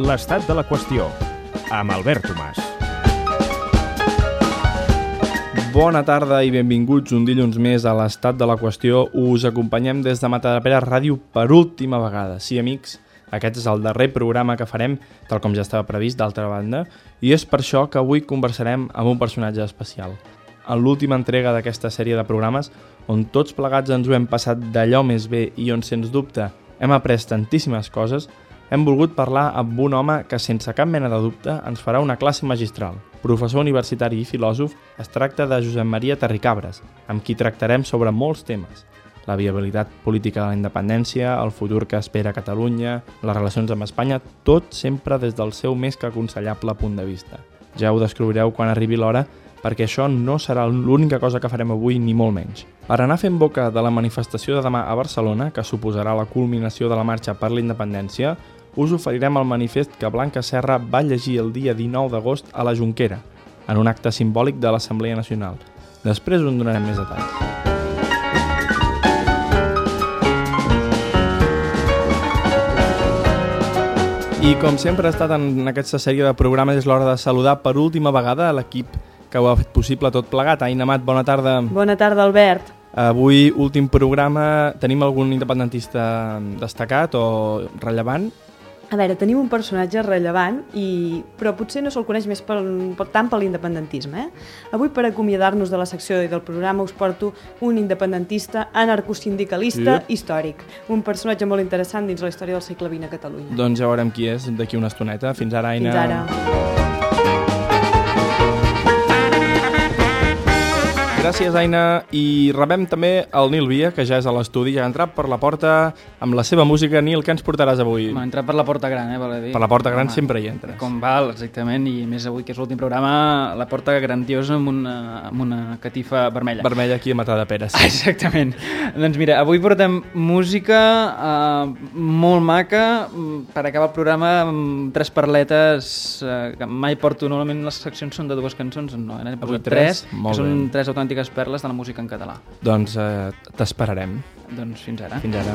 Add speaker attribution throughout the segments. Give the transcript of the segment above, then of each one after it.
Speaker 1: l'estat de la qüestió, amb Albert Tomàs.
Speaker 2: Bona tarda i benvinguts un dilluns més a l'estat de la qüestió. Us acompanyem des de Matadepera Ràdio per última vegada. Sí, amics, aquest és el darrer programa que farem, tal com ja estava previst d'altra banda, i és per això que avui conversarem amb un personatge especial. En l'última entrega d'aquesta sèrie de programes, on tots plegats ens ho hem passat d'allò més bé i on, sens dubte, hem après tantíssimes coses, hem volgut parlar amb un home que, sense cap mena de dubte, ens farà una classe magistral. Professor universitari i filòsof, es tracta de Josep Maria Terricabres, amb qui tractarem sobre molts temes. La viabilitat política de la independència, el futur que espera Catalunya, les relacions amb Espanya, tot sempre des del seu més que aconsellable punt de vista. Ja ho descobrireu quan arribi l'hora, perquè això no serà l'única cosa que farem avui, ni molt menys. Per anar fent boca de la manifestació de demà a Barcelona, que suposarà la culminació de la marxa per la independència, us oferirem el manifest que Blanca Serra va llegir el dia 19 d'agost a la Junquera, en un acte simbòlic de l'Assemblea Nacional. Després us en donarem més detalls. I com sempre ha estat en aquesta sèrie de programes, és l'hora de saludar per última vegada a l'equip que ho ha fet possible tot plegat. Aina Mat, bona tarda.
Speaker 3: Bona tarda, Albert.
Speaker 2: Avui, últim programa, tenim algun independentista destacat o rellevant?
Speaker 3: A veure, tenim un personatge rellevant, i... però potser no se'l coneix més per, per tant per l'independentisme. Eh? Avui, per acomiadar-nos de la secció i del programa, us porto un independentista anarcosindicalista sí. històric. Un personatge molt interessant dins la història del segle XX a Catalunya.
Speaker 2: Doncs ja veurem qui és d'aquí una estoneta. Fins ara, Aina.
Speaker 3: Fins ara.
Speaker 2: Gràcies, Aina. I rebem també el Nil Via, que ja és a l'estudi, ja ha entrat per la porta amb la seva música. Nil, què ens portaràs avui?
Speaker 4: M'ha entrat per la porta gran, eh, val a dir.
Speaker 2: Per la porta gran Home, sempre hi entres.
Speaker 4: Com val, exactament, i més avui, que és l'últim programa, la porta grandiosa amb una, amb una catifa vermella.
Speaker 2: Vermella aquí a Matar de Peres.
Speaker 4: Ah, exactament. doncs mira, avui portem música uh, molt maca, per acabar el programa amb tres parletes uh, que mai porto, normalment les seccions són de dues cançons, no, eh?
Speaker 2: Avui tres,
Speaker 4: tres que són tres autèntiques autèntiques perles de la música en català.
Speaker 2: Doncs eh, t'esperarem.
Speaker 4: Doncs fins ara.
Speaker 2: Fins ara.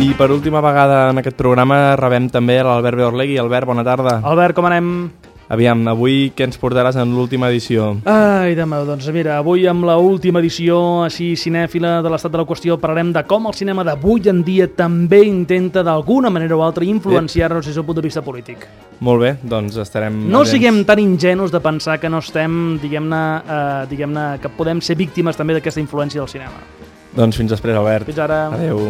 Speaker 2: I per última vegada en aquest programa rebem també l'Albert Beorlegui. Albert, bona tarda.
Speaker 5: Albert, com anem?
Speaker 2: Aviam, avui què ens portaràs en l'última edició?
Speaker 5: Ai, demà, doncs mira, avui amb la última edició així cinèfila de l'estat de la qüestió parlarem de com el cinema d'avui en dia també intenta d'alguna manera o altra influenciar-nos des del punt de vista polític.
Speaker 2: Molt bé, doncs estarem...
Speaker 5: No adents. siguem tan ingenus de pensar que no estem, diguem-ne, eh, diguem que podem ser víctimes també d'aquesta influència del cinema.
Speaker 2: Doncs fins després, Albert.
Speaker 5: Fins ara.
Speaker 2: Adéu.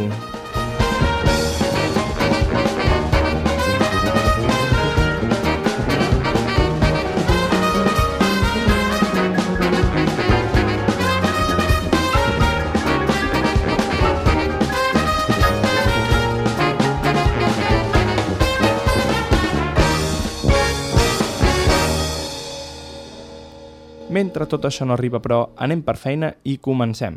Speaker 2: Mentre tot això no arriba, però, anem per feina i comencem.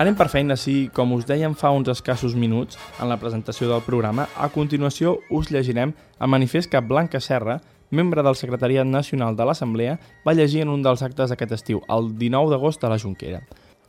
Speaker 2: Anem per feina, sí, com us dèiem fa uns escassos minuts en la presentació del programa, a continuació us llegirem el manifest que Blanca Serra, membre del Secretariat Nacional de l'Assemblea, va llegir en un dels actes aquest estiu, el 19 d'agost a la Junquera.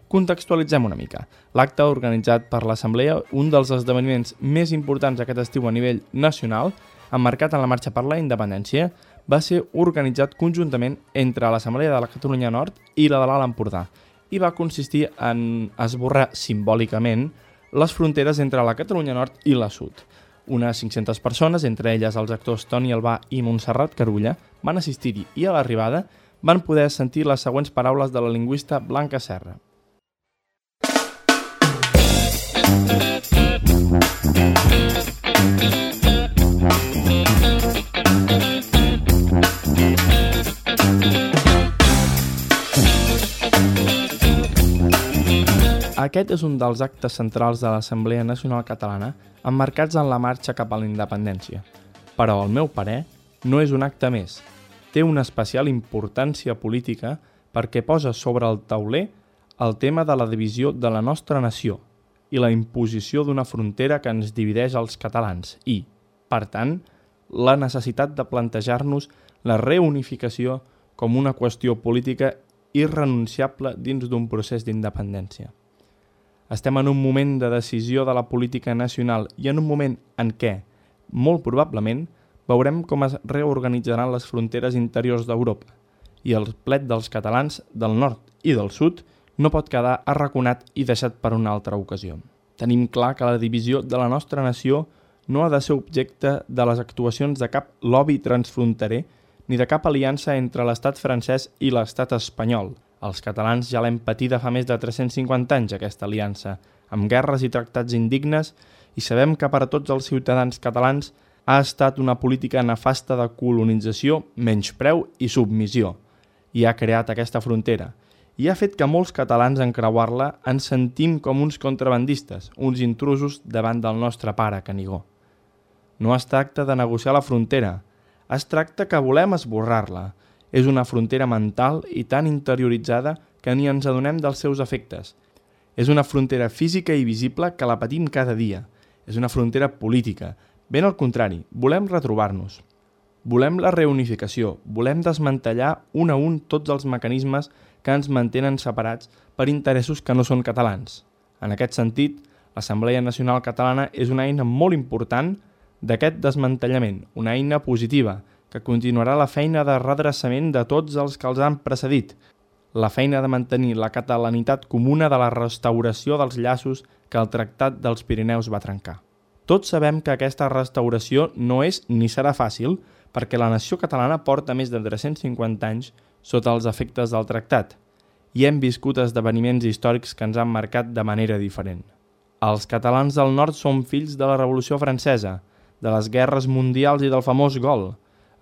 Speaker 2: Contextualitzem una mica. L'acte organitzat per l'Assemblea, un dels esdeveniments més importants aquest estiu a nivell nacional, emmarcat en la marxa per la independència, va ser organitzat conjuntament entre l'Assemblea de la Catalunya Nord i la de l'Alt Empordà i va consistir en esborrar simbòlicament les fronteres entre la Catalunya Nord i la Sud. Unes 500 persones, entre elles els actors Toni Albà i Montserrat Carulla, van assistir-hi i a l'arribada van poder sentir les següents paraules de la lingüista Blanca Serra. Aquest és un dels actes centrals de l'Assemblea Nacional Catalana emmarcats en la marxa cap a la independència. Però, al meu parer, no és un acte més. Té una especial importància política perquè posa sobre el tauler el tema de la divisió de la nostra nació i la imposició d'una frontera que ens divideix als catalans i, per tant, la necessitat de plantejar-nos la reunificació com una qüestió política irrenunciable dins d'un procés d'independència. Estem en un moment de decisió de la política nacional i en un moment en què, molt probablement, veurem com es reorganitzaran les fronteres interiors d'Europa i el plet dels catalans del nord i del sud no pot quedar arraconat i deixat per una altra ocasió. Tenim clar que la divisió de la nostra nació no ha de ser objecte de les actuacions de cap lobby transfronterer ni de cap aliança entre l'estat francès i l'estat espanyol. Els catalans ja l'hem patida fa més de 350 anys, aquesta aliança, amb guerres i tractats indignes, i sabem que per a tots els ciutadans catalans ha estat una política nefasta de colonització, menyspreu i submissió, i ha creat aquesta frontera, i ha fet que molts catalans en creuar-la ens sentim com uns contrabandistes, uns intrusos davant del nostre pare Canigó. No es tracta de negociar la frontera, es tracta que volem esborrar-la. És una frontera mental i tan interioritzada que ni ens adonem dels seus efectes. És una frontera física i visible que la patim cada dia. És una frontera política, Ben al contrari, volem retrobar-nos. Volem la reunificació, volem desmantellar un a un tots els mecanismes que ens mantenen separats per interessos que no són catalans. En aquest sentit, l'Assemblea Nacional Catalana és una eina molt important d'aquest desmantellament, una eina positiva, que continuarà la feina de redreçament de tots els que els han precedit, la feina de mantenir la catalanitat comuna de la restauració dels llaços que el Tractat dels Pirineus va trencar. Tots sabem que aquesta restauració no és ni serà fàcil perquè la nació catalana porta més de 350 anys sota els efectes del tractat i hem viscut esdeveniments històrics que ens han marcat de manera diferent. Els catalans del nord som fills de la Revolució Francesa, de les guerres mundials i del famós gol,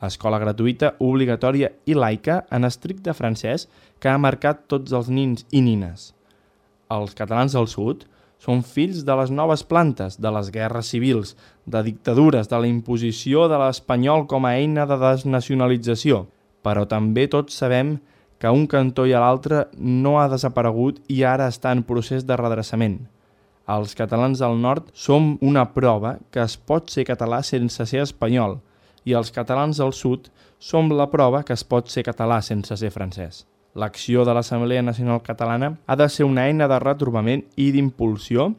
Speaker 2: escola gratuïta, obligatòria i laica en estricte francès que ha marcat tots els nins i nines. Els catalans del sud són fills de les noves plantes, de les guerres civils, de dictadures, de la imposició de l'espanyol com a eina de desnacionalització. Però també tots sabem que un cantó i l'altre no ha desaparegut i ara està en procés de redreçament. Els catalans del nord som una prova que es pot ser català sense ser espanyol i els catalans del sud som la prova que es pot ser català sense ser francès. L'acció de l'Assemblea Nacional Catalana ha de ser una eina de retrobament i d'impulsió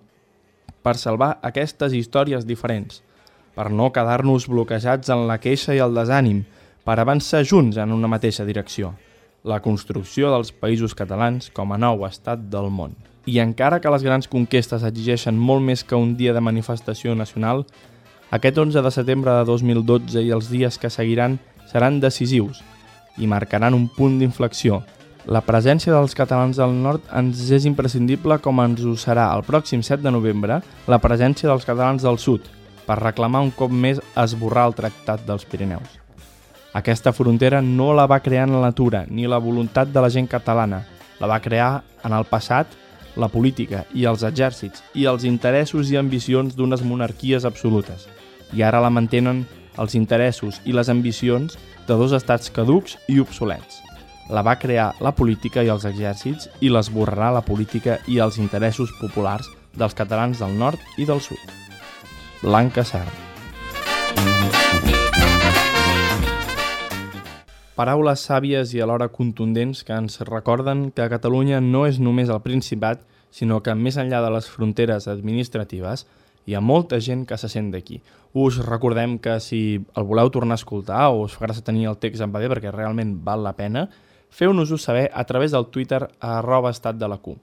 Speaker 2: per salvar aquestes històries diferents, per no quedar-nos bloquejats en la queixa i el desànim, per avançar junts en una mateixa direcció, la construcció dels països catalans com a nou estat del món. I encara que les grans conquestes exigeixen molt més que un dia de manifestació nacional, aquest 11 de setembre de 2012 i els dies que seguiran seran decisius i marcaran un punt d'inflexió la presència dels catalans del nord ens és imprescindible com ens ho serà el pròxim 7 de novembre la presència dels catalans del sud, per reclamar un cop més esborrar el Tractat dels Pirineus. Aquesta frontera no la va crear en la natura ni la voluntat de la gent catalana, la va crear en el passat la política i els exèrcits i els interessos i ambicions d'unes monarquies absolutes. I ara la mantenen els interessos i les ambicions de dos estats caducs i obsolets la va crear la política i els exèrcits i l'esborrarà la política i els interessos populars dels catalans del nord i del sud. Blanca Serra. Paraules sàvies i alhora contundents que ens recorden que Catalunya no és només el Principat, sinó que més enllà de les fronteres administratives hi ha molta gent que se sent d'aquí. Us recordem que si el voleu tornar a escoltar o us fa gràcia tenir el text en paper perquè realment val la pena, feu-nos-ho saber a través del Twitter arroba estat de la Q.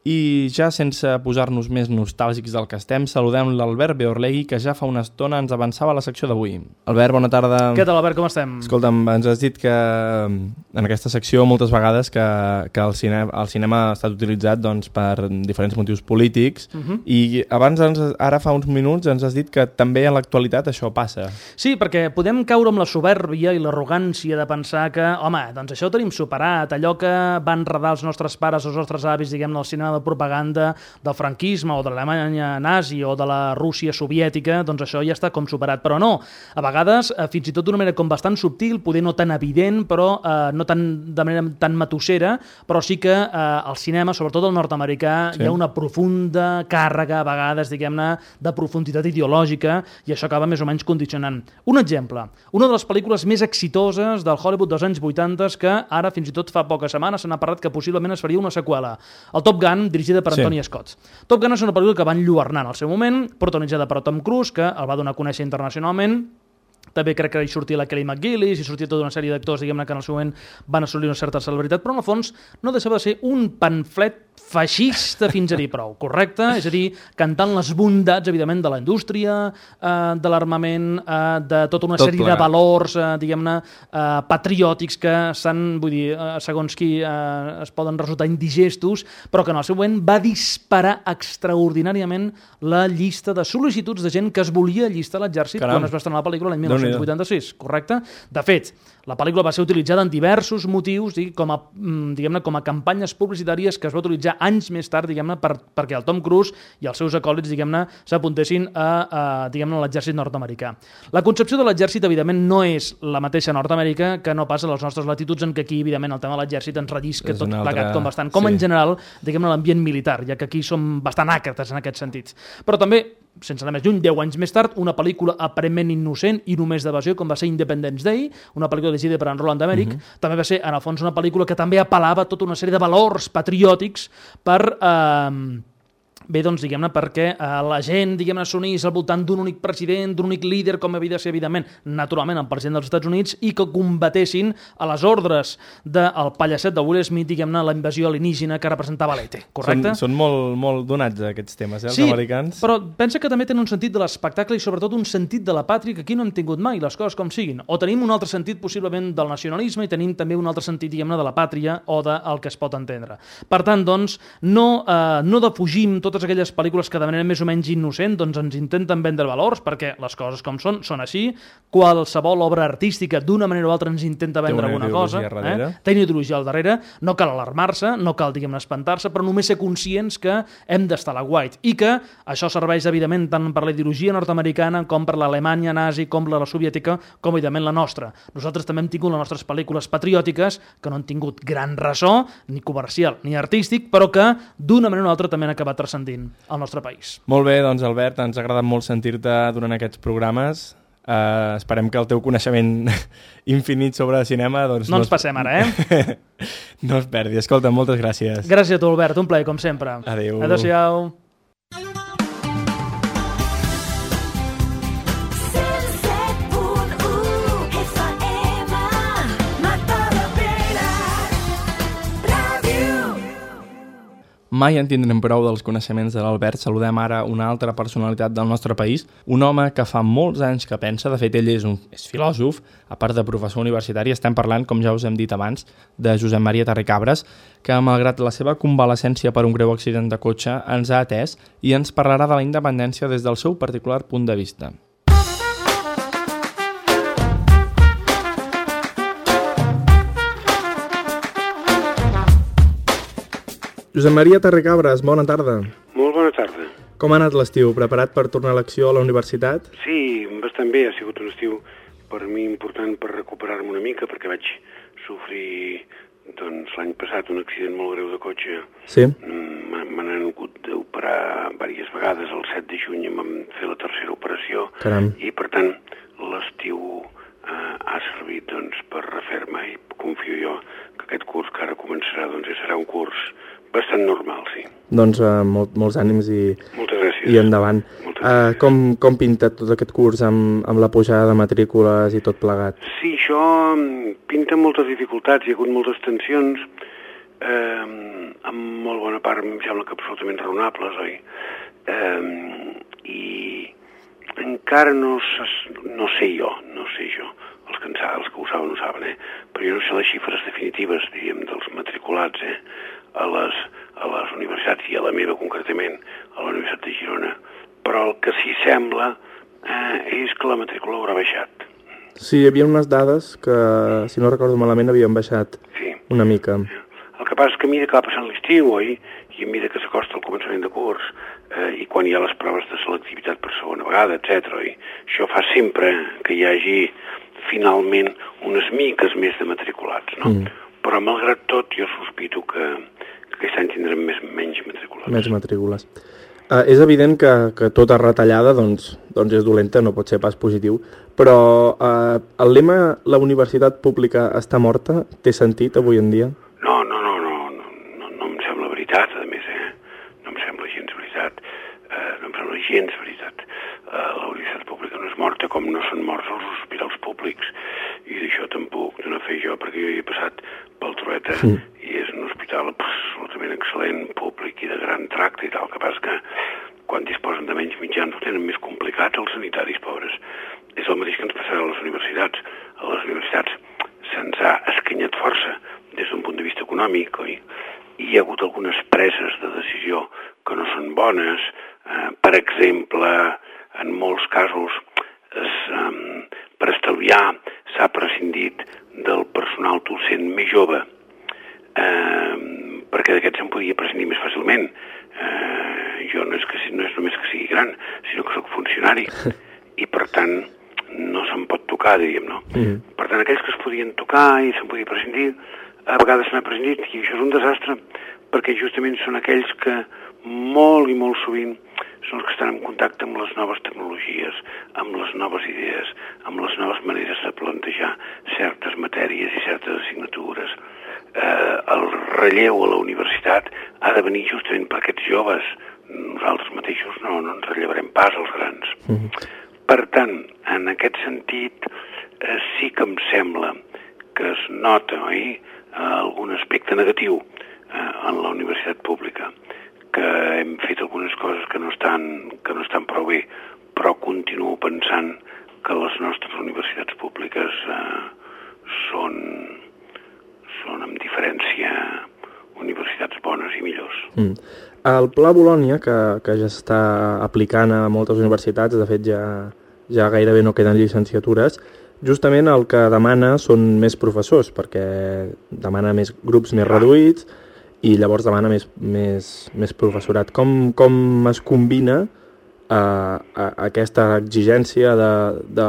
Speaker 2: I ja sense posar-nos més nostàlgics del que estem, saludem l'Albert Beorlegui, que ja fa una estona ens avançava a la secció d'avui. Albert, bona tarda.
Speaker 5: Què tal, Albert, com estem?
Speaker 2: Escolta'm, ens has dit que en aquesta secció moltes vegades que, que el, cine, el cinema ha estat utilitzat doncs, per diferents motius polítics uh mhm. -huh. i abans, ens, ara fa uns minuts, ens has dit que també en l'actualitat això passa.
Speaker 5: Sí, perquè podem caure amb la soberbia i l'arrogància de pensar que, home, doncs això ho tenim superat, allò que van redar els nostres pares o els nostres avis, diguem-ne, al cinema de propaganda del franquisme o de l'Alemanya nazi o de la Rússia soviètica, doncs això ja està com superat. Però no, a vegades, eh, fins i tot d'una manera com bastant subtil, poder no tan evident, però eh, no tan, de manera tan matossera, però sí que eh, al cinema, sobretot el nord-americà, sí. hi ha una profunda càrrega, a vegades, diguem-ne, de profunditat ideològica, i això acaba més o menys condicionant. Un exemple, una de les pel·lícules més exitoses del Hollywood dels anys 80 que ara, fins i tot fa poques setmanes, se n'ha parlat que possiblement es faria una seqüela. El Top Gun, dirigida per
Speaker 2: Sí.
Speaker 5: Anthony Scott. Top Gun és una pel·lícula que va enlluernar en el seu moment, protagonitzada per Tom Cruise, que el va donar a conèixer internacionalment, també crec que hi sortia la Kelly McGillis i sortia tota una sèrie d'actors, diguem-ne, que en el seu moment van assolir una certa celebritat, però en el fons no deixava de ser un pamflet feixista fins a dir prou, correcte? És a dir, cantant les bondats, evidentment, de la indústria, eh, de l'armament, eh, de tota una
Speaker 2: Tot
Speaker 5: sèrie
Speaker 2: plegat.
Speaker 5: de valors, eh, diguem-ne, eh, patriòtics que s'han, vull dir, eh, segons qui eh, es poden resultar indigestos, però que en el seu moment va disparar extraordinàriament la llista de sol·licituds de gent que es volia allistar a l'exèrcit quan es va estrenar la pel·lícula l'any
Speaker 2: Déu-n'hi-do.
Speaker 5: 1986, correcte? De fet, la pel·lícula va ser utilitzada en diversos motius, digui, com a, mm, diguem-ne, com a campanyes publicitàries que es va utilitzar anys més tard, diguem-ne, per, perquè el Tom Cruise i els seus acòlits, diguem-ne, s'apuntessin a, a diguem-ne, a l'exèrcit nord-americà. La concepció de l'exèrcit, evidentment, no és la mateixa Nord-Amèrica que no passa a les nostres latituds, en què aquí, evidentment, el tema de l'exèrcit ens rellisca tot
Speaker 2: un altre-
Speaker 5: plegat com bastant, com
Speaker 2: sí.
Speaker 5: en general, diguem-ne, l'ambient militar, ja que aquí som bastant àcrates en aquest sentit. Però també sense anar més lluny, 10 anys més tard, una pel·lícula aparentment innocent i només d'evasió, com va ser Independence Day, una pel·lícula dirigida per en Roland Emmerich,
Speaker 2: Mhm.
Speaker 5: també va ser, en el fons, una pel·lícula que també apel·lava tota una sèrie de valors patriòtics per... Eh, Bé, doncs, diguem-ne, perquè eh, la gent, diguem-ne, s'unís al voltant d'un únic president, d'un únic líder, com havia de ser, evidentment, naturalment, el president dels Estats Units, i que combatessin a les ordres del pallacet de Will Smith, diguem-ne, la invasió alienígena que representava l'ET, correcte?
Speaker 2: Són, són molt, molt donats aquests temes, eh, els
Speaker 5: sí,
Speaker 2: americans.
Speaker 5: però pensa que també tenen un sentit de l'espectacle i sobretot un sentit de la pàtria que aquí no hem tingut mai, les coses com siguin. O tenim un altre sentit possiblement del nacionalisme i tenim també un altre sentit, diguem-ne, de la pàtria o del que es pot entendre. Per tant, doncs, no, eh, no defugim totes aquelles pel·lícules que de manera més o menys innocent doncs ens intenten vendre valors, perquè les coses com són, són així. Qualsevol obra artística, d'una manera o altra, ens intenta vendre
Speaker 2: una
Speaker 5: alguna cosa.
Speaker 2: darrere.
Speaker 5: Eh? Té una ideologia al darrere, no cal alarmar-se, no cal, diguem-ne, espantar-se, però només ser conscients que hem d'estar a la guait i que això serveix, evidentment, tant per la ideologia nord-americana com per l'Alemanya nazi, com per la soviètica, com, evidentment, la nostra. Nosaltres també hem tingut les nostres pel·lícules patriòtiques que no han tingut gran ressò, ni comercial ni artístic, però que, d'una manera o altra, també han acabat transcendint al nostre país.
Speaker 2: Molt bé, doncs Albert, ens ha agradat molt sentir-te durant aquests programes. Uh, esperem que el teu coneixement infinit sobre cinema doncs,
Speaker 5: No ens
Speaker 2: es-
Speaker 5: passem ara, eh?
Speaker 2: no es perdi. Escolta, moltes gràcies.
Speaker 5: Gràcies a tu, Albert, un plaer, com sempre.
Speaker 2: Adéu.
Speaker 5: Adéu-siau.
Speaker 2: Mai en tindrem prou dels coneixements de l'Albert. Saludem ara una altra personalitat del nostre país, un home que fa molts anys que pensa, de fet ell és, un, és filòsof, a part de professor universitari, estem parlant, com ja us hem dit abans, de Josep Maria Terricabres, que malgrat la seva convalescència per un greu accident de cotxe ens ha atès i ens parlarà de la independència des del seu particular punt de vista. Josep Maria Terricabres, bona tarda.
Speaker 6: Molt bona tarda.
Speaker 2: Com ha anat l'estiu? Preparat per tornar a l'acció a la universitat?
Speaker 6: Sí, bastant bé, ha sigut un estiu per mi important per recuperar-me una mica, perquè vaig sofrir doncs, l'any passat un accident molt greu de cotxe.
Speaker 2: Sí.
Speaker 6: Mm, me n'han hagut d'operar diverses vegades, el 7 de juny em vam fer la tercera operació,
Speaker 2: Caram.
Speaker 6: i per tant l'estiu eh, ha servit doncs, per refer-me i confio jo que aquest curs que ara començarà doncs, ja serà un curs bastant normal, sí.
Speaker 2: Doncs uh, molt, molts ànims i,
Speaker 6: Moltes gràcies.
Speaker 2: i endavant.
Speaker 6: Moltes
Speaker 2: Uh, com, com pinta tot aquest curs amb, amb la pujada de matrícules i tot plegat?
Speaker 6: Sí, això mm, pinta moltes dificultats, hi ha hagut moltes tensions, eh, amb molt bona part em sembla que absolutament raonables, oi? Eh, I encara no, no sé jo, no sé jo, els que, en els que ho saben ho saben, eh? però jo no sé les xifres definitives, diríem, dels matriculats eh? A, les, a les universitats, i a la meva concretament, a la Universitat de Girona, però el que sí sembla eh, és que la matrícula haurà baixat.
Speaker 2: Sí, hi havia unes dades que, si no recordo malament, havien baixat
Speaker 6: Sí.
Speaker 2: una mica.
Speaker 6: El que passa és que a mesura que va passant l'estiu, oi? i a mesura que s'acosta el començament de curs eh, i quan hi ha les proves de selectivitat per segona vegada, etc. Això fa sempre que hi hagi finalment unes miques més de matriculats, no? Mm. Però malgrat tot jo sospito que, que aquest any tindrem més, menys matriculats.
Speaker 2: Més matrícules. Uh, és evident que, que tota retallada doncs, doncs és dolenta, no pot ser pas positiu, però uh, el lema la universitat pública està morta té sentit avui en dia?
Speaker 6: No, no, no, no, no, no, no em sembla veritat, a més, eh? No em sembla gens veritat. Eh, no em sembla gens veritat. Eh, la universitat pública no és morta com no són morts els hospitals públics. I d'això tampoc donar fe jo, perquè jo hi he passat pel Trueta
Speaker 2: Sí.
Speaker 6: i és un hospital absolutament excel·lent, públic i de gran tracte i tal. Que passa que quan disposen de menys mitjans ho tenen més complicat els sanitaris pobres. És el mateix que ens passarà a les universitats. A les universitats se'ns ha escanyat força des d'un punt de vista econòmic, oi? I hi ha hagut algunes preses de decisió que no són bones. Eh, per exemple, en molts casos, es, eh, per estalviar, s'ha prescindit del personal docent més jove, eh, perquè d'aquests se'n podia prescindir més fàcilment. Eh, jo no és, que, no és només que sigui gran, sinó que sóc funcionari. I per tant, no se'n pot tocar, diríem, no?
Speaker 2: Mhm.
Speaker 6: Per tant, aquells que es podien tocar i se'n podia prescindir, a vegades se n'ha prescindit, i això és un desastre, perquè justament són aquells que molt i molt sovint són els que estan en contacte amb les noves tecnologies, amb les noves idees, amb les noves maneres de plantejar certes matèries i certes assignatures. Eh, el relleu a la universitat ha de venir justament per aquests joves. Nosaltres mateixos no, no ens rellevarem pas als grans. Per tant, en aquest sentit, eh, sí que em sembla que es nota oi, eh, algun aspecte negatiu eh, en la universitat pública, que hem fet algunes coses que no estan, que no estan prou bé, però continuo pensant que les nostres universitats públiques eh, són, són amb diferència universitats bones i millors.
Speaker 2: Mm. El Pla Bolònia, que, que ja s'està aplicant a moltes universitats, de fet ja, ja gairebé no queden llicenciatures, justament el que demana són més professors, perquè demana més grups més reduïts i llavors demana més, més, més professorat. Com, com es combina eh, a, aquesta exigència de, de,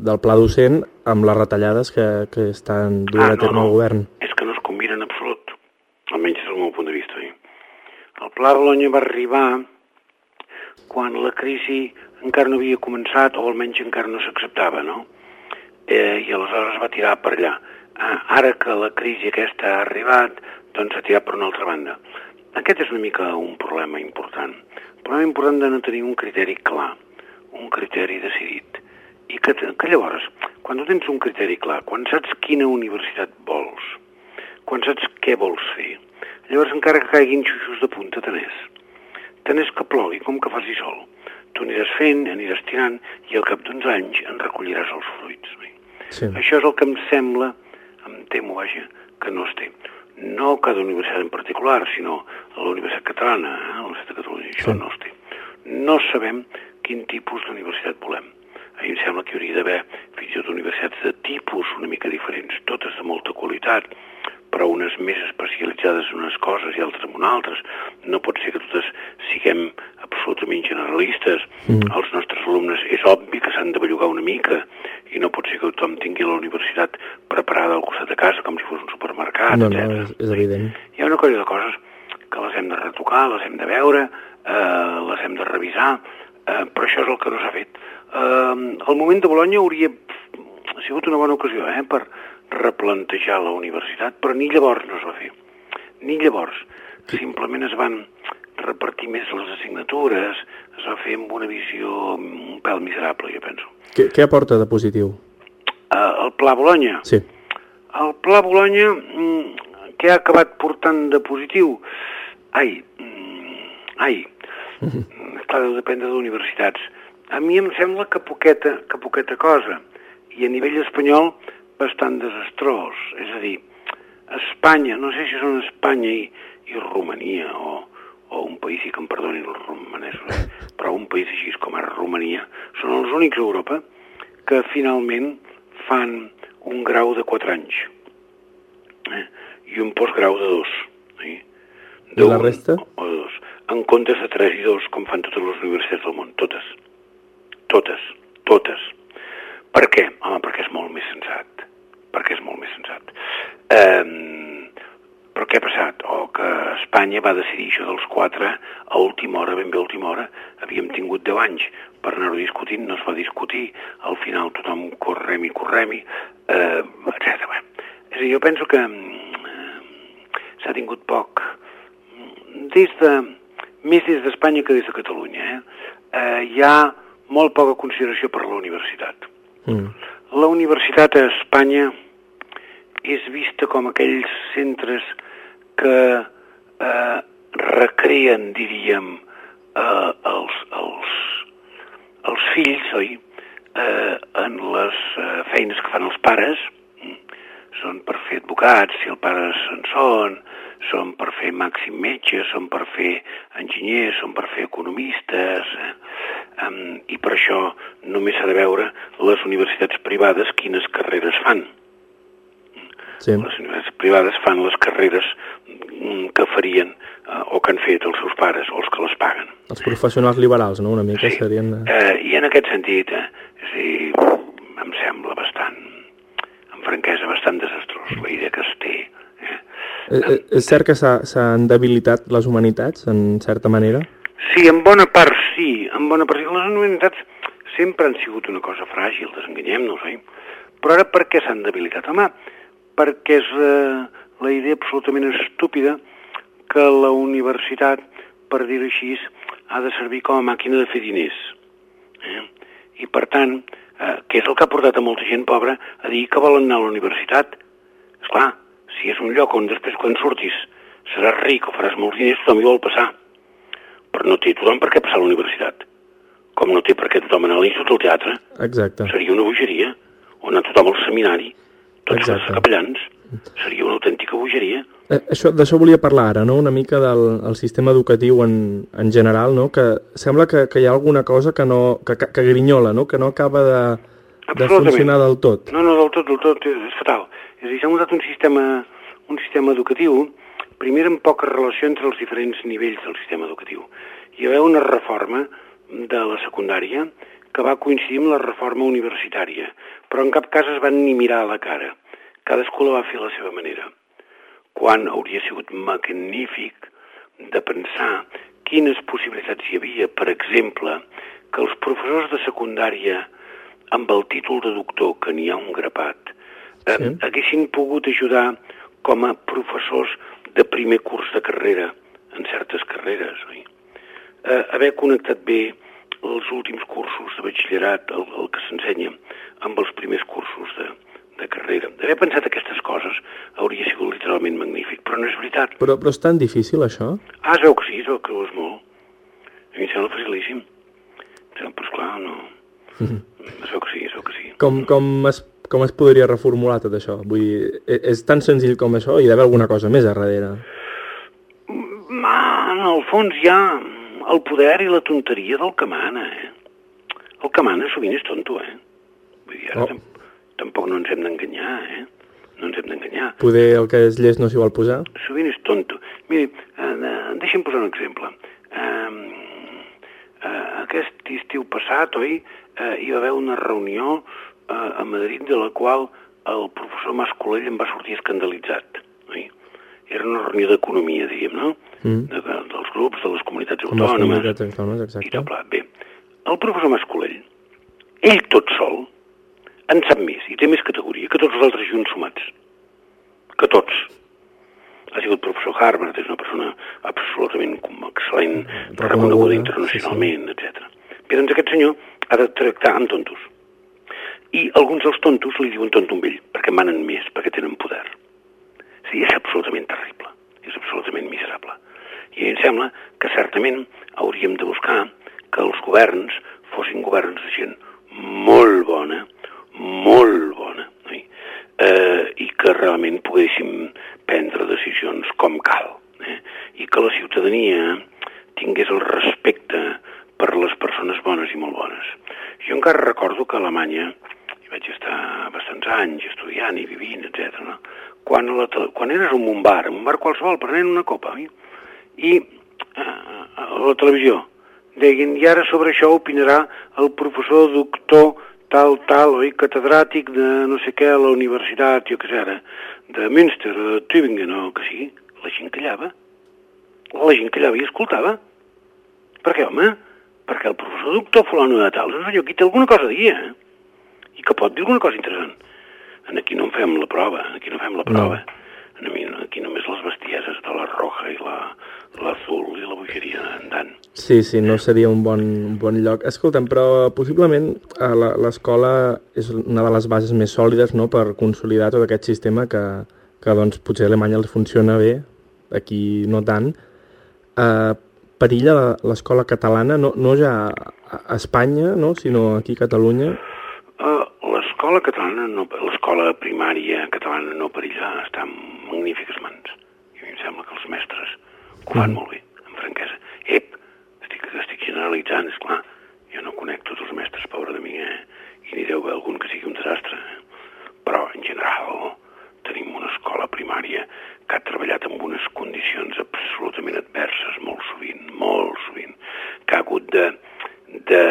Speaker 2: del pla docent amb les retallades que, que estan duent
Speaker 6: Ah,
Speaker 2: a terme el govern?
Speaker 6: És que no es combina en absolut, almenys des del meu punt de vista. Eh? El Pla Bologna va arribar quan la crisi encara no havia començat, o almenys encara no s'acceptava, no? Eh, I aleshores va tirar per allà. Ah, ara que la crisi aquesta ha arribat, doncs ha tirat per una altra banda. Aquest és una mica un problema important. Un problema important de no tenir un criteri clar, un criteri decidit. I que, que llavors, quan tu tens un criteri clar, quan saps quina universitat vols, quan saps què vols fer, llavors encara que caiguin xuixos de punta te n'és. Te n'és que plogui com que faci sol. Tu aniràs fent, aniràs tirant, i al cap d'uns anys en recolliràs els fruits.
Speaker 2: Sí.
Speaker 6: Això és el que em sembla, em temo, vaja, que no es té. No cada universitat en particular, sinó a la Universitat Catalana, eh, a la Universitat de Catalunya, això
Speaker 2: Sí.
Speaker 6: no es té. No sabem quin tipus d'universitat volem. A mi em sembla que hauria d'haver fins i tot universitats de tipus una mica diferents, totes de molta qualitat, però unes més especialitzades en unes coses i altres en altres. No pot ser que totes siguem absolutament generalistes.
Speaker 2: Mm.
Speaker 6: Els nostres alumnes és obvi que s'han de bellugar una mica i no pot ser que tothom tingui la universitat preparada al costat de casa com si fos un supermercat,
Speaker 2: No, no,
Speaker 6: etc.
Speaker 2: és, és evident.
Speaker 6: Hi ha una colla de coses que les hem de retocar, les hem de veure, eh, les hem de revisar, eh, però això és el que no s'ha fet. Eh, el moment de Bologna hauria ha sigut una bona ocasió eh, per replantejar la universitat, però ni llavors no es va fer. Ni llavors. Simplement es van repartir més les assignatures, es va fer amb una visió un pèl miserable, jo penso.
Speaker 2: Què, què aporta de positiu?
Speaker 6: Eh, el Pla Bologna,
Speaker 2: Sí.
Speaker 6: el Pla Bologna, mm, què ha acabat portant de positiu? Ai, mm, ai, mm, clar, deu dependre d'universitats. A mi em sembla que poqueta, que poqueta cosa, i a nivell espanyol bastant desastrós. És a dir, Espanya, no sé si són Espanya i, i Romania, o, o un país, i que em perdonin els romanesos, eh? però un país així com ara Romania, són els únics a Europa que finalment fan un grau de 4 anys eh? i un postgrau de 2. Eh?
Speaker 2: I la resta?
Speaker 6: O de en comptes de 3 i 2, com fan totes les universitats del món. Totes. Totes. Totes. Per què? Home, perquè és molt més sensat. Perquè és molt més sensat. Eh, però què ha passat? O que Espanya va decidir això dels 4 a última hora, ben bé a última hora. Havíem tingut 10 anys per anar-ho discutint, no es va discutir, al final tothom correm i correm eh, etc. És a dir, jo penso que eh, s'ha tingut poc des de, més des d'Espanya que des de Catalunya. Eh? Eh, hi ha molt poca consideració per la universitat.
Speaker 2: Mm.
Speaker 6: La universitat a Espanya és vista com aquells centres que eh, recreen, diríem, eh, els, els, els fills, oi?, eh, en les eh, feines que fan els pares, mm. Són per fer advocats, si el pare se'n són, són per fer màxim metges, són per fer enginyers, són per fer economistes, eh? um, i per això només s'ha de veure les universitats privades quines carreres fan.
Speaker 2: Sí.
Speaker 6: Les universitats privades fan les carreres mm, que farien eh, o que han fet els seus pares o els que les paguen.
Speaker 2: Els professionals liberals, no?, una mica
Speaker 6: Sí.
Speaker 2: serien... eh,
Speaker 6: Eh, I en aquest sentit, eh, dir, em sembla bastant, amb franquesa, bastant desastrós la idea que es té. Eh?
Speaker 2: Eh, eh, és cert que s'ha- s'han debilitat les humanitats, en certa manera?
Speaker 6: Sí, en bona part sí, en bona part sí. Les humanitats sempre han sigut una cosa fràgil, desenganyem-nos, oi? Però ara per què s'han debilitat? Home, perquè és eh, la idea absolutament estúpida que la universitat, per dir-ho així, ha de servir com a màquina de fer diners. Eh? I per tant, eh, què és el que ha portat a molta gent pobra a dir que volen anar a la universitat? És clar, si és un lloc on després quan surtis seràs ric o faràs molts diners, tothom hi vol passar però no té tothom per què passar a la universitat. Com no té per què tothom anar a l'institut al teatre.
Speaker 2: Exacte.
Speaker 6: Seria una bogeria. O anar tothom al seminari. Tots
Speaker 2: Exacte.
Speaker 6: els capellans. Seria una autèntica bogeria.
Speaker 2: Eh, això, D'això volia parlar ara, no? una mica del el sistema educatiu en, en general, no? que sembla que, que hi ha alguna cosa que, no, que, que, que grinyola, no? que no acaba de, de funcionar del tot.
Speaker 6: No, no, del tot, del tot, és, és fatal. És a dir, s'ha muntat un sistema, un sistema educatiu, primer amb poca relació entre els diferents nivells del sistema educatiu. Hi va haver una reforma de la secundària que va coincidir amb la reforma universitària, però en cap cas es van ni mirar a la cara. Cadascú la va fer a la seva manera. Quan hauria sigut magnífic de pensar quines possibilitats hi havia, per exemple, que els professors de secundària amb el títol de doctor, que n'hi ha un grapat, eh,
Speaker 2: Sí.
Speaker 6: haguessin pogut ajudar com a professors de primer curs de carrera, en certes carreres, oi? Eh, haver connectat bé els últims cursos de batxillerat, el, el que s'ensenya, amb els primers cursos de, de carrera. D'haver pensat aquestes coses hauria sigut literalment magnífic, però no és veritat.
Speaker 2: Però, però és tan difícil, això?
Speaker 6: Ah, es veu que sí, es veu que ho és molt. A mi em sembla facilíssim. Sembla, però esclar, no... Es veu que sí, es veu que sí.
Speaker 2: Com, com, es, com es podria reformular tot això? Vull dir, e- és tan senzill com això? Hi ha d'haver alguna cosa més a darrere?
Speaker 6: Ma, en el fons hi ha el poder i la tonteria del que mana, eh? El que mana sovint és tonto, eh? Vull dir, ara
Speaker 2: Oh.
Speaker 6: Tam tampoc no ens hem d'enganyar, eh? No ens hem d'enganyar.
Speaker 2: Poder el que és llest no s'hi vol posar?
Speaker 6: Sovint és tonto. Miri, eh, eh, posar un exemple. Eh, eh, aquest estiu passat, oi, eh, hi va haver una reunió eh, a Madrid de la qual el professor Mas Colell em va sortir escandalitzat. Oi? Era una reunió d'economia, diríem, no?
Speaker 2: Mm.
Speaker 6: De, dels grups, de les comunitats
Speaker 2: Com les
Speaker 6: autònomes
Speaker 2: comunitats autònomes,
Speaker 6: i
Speaker 2: exacte.
Speaker 6: tot plat. Bé, el professor Mas Colell, ell tot sol, en sap més i té més categoria que tots els altres junts sumats. Que tots. Ha sigut professor Harvard, és una persona absolutament excel·lent,
Speaker 2: Reconeguda,
Speaker 6: internacionalment, etc. Bé, doncs aquest senyor ha de tractar amb tontos. I alguns dels tontos li diuen tonto amb ell, perquè manen més, perquè tenen poder. Sí, és absolutament terrible, és absolutament miserable. I em sembla que certament hauríem de buscar que els governs fossin governs de gent molt bona, molt bona, oi? eh, i que realment poguéssim prendre decisions com cal, eh? i que la ciutadania tingués el respecte per les persones bones i molt bones. Jo encara recordo que a Alemanya hi vaig estar bastants anys estudiant i vivint, etc. No? Quan, la, quan eres en un bar, un bar qualsevol, prenent una copa, oi? i eh, a la televisió. Deien, i ara sobre això opinarà el professor doctor tal, tal, oi, catedràtic de no sé què a la universitat, jo què sé ara, de Münster, de Tübingen, o que sigui. La gent callava. La gent callava i escoltava. Per què, home? Perquè el professor doctor fulano de tal és un senyor que té alguna cosa a dir, eh? I que pot dir alguna cosa interessant. En aquí no en fem la prova, aquí no fem la prova. No. En mi, aquí només les bestieses de la roja i la l'azul i la bogeria andant.
Speaker 2: Sí, sí, no seria un bon, un bon lloc. Escolta'm, però possiblement eh, la- l'escola és una de les bases més sòlides no, per consolidar tot aquest sistema que, que doncs, potser a Alemanya els funciona bé, aquí no tant. Eh, perilla la- l'escola catalana, no, no ja a a Espanya, no, sinó aquí a Catalunya.
Speaker 6: Uh, l'escola catalana, no, l'escola primària catalana no perilla, està en magnífiques mans. I a mi em sembla que els mestres ho fan molt bé, amb franquesa. Ep, estic, estic generalitzant, és clar. Jo no conec tots els mestres, pobre de mi, eh? I n'hi deu haver algun que sigui un desastre. Eh? Però, en general, tenim una escola primària que ha treballat amb unes condicions absolutament adverses molt sovint, molt sovint, que ha hagut de, de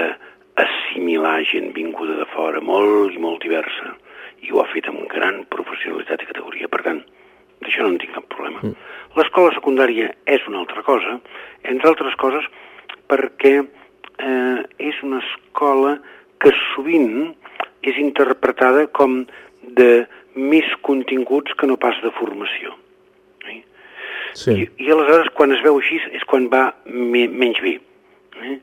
Speaker 6: assimilar gent vinguda de fora, molt i molt diversa, i ho ha fet amb gran professionalitat i categoria. Per tant, d'això no en tinc cap problema. Mm. L'escola secundària és una altra cosa, entre altres coses perquè eh, és una escola que sovint és interpretada com de més continguts que no pas de formació. Eh?
Speaker 2: Sí.
Speaker 6: I, I aleshores, quan es veu així, és quan va me, menys bé. Eh?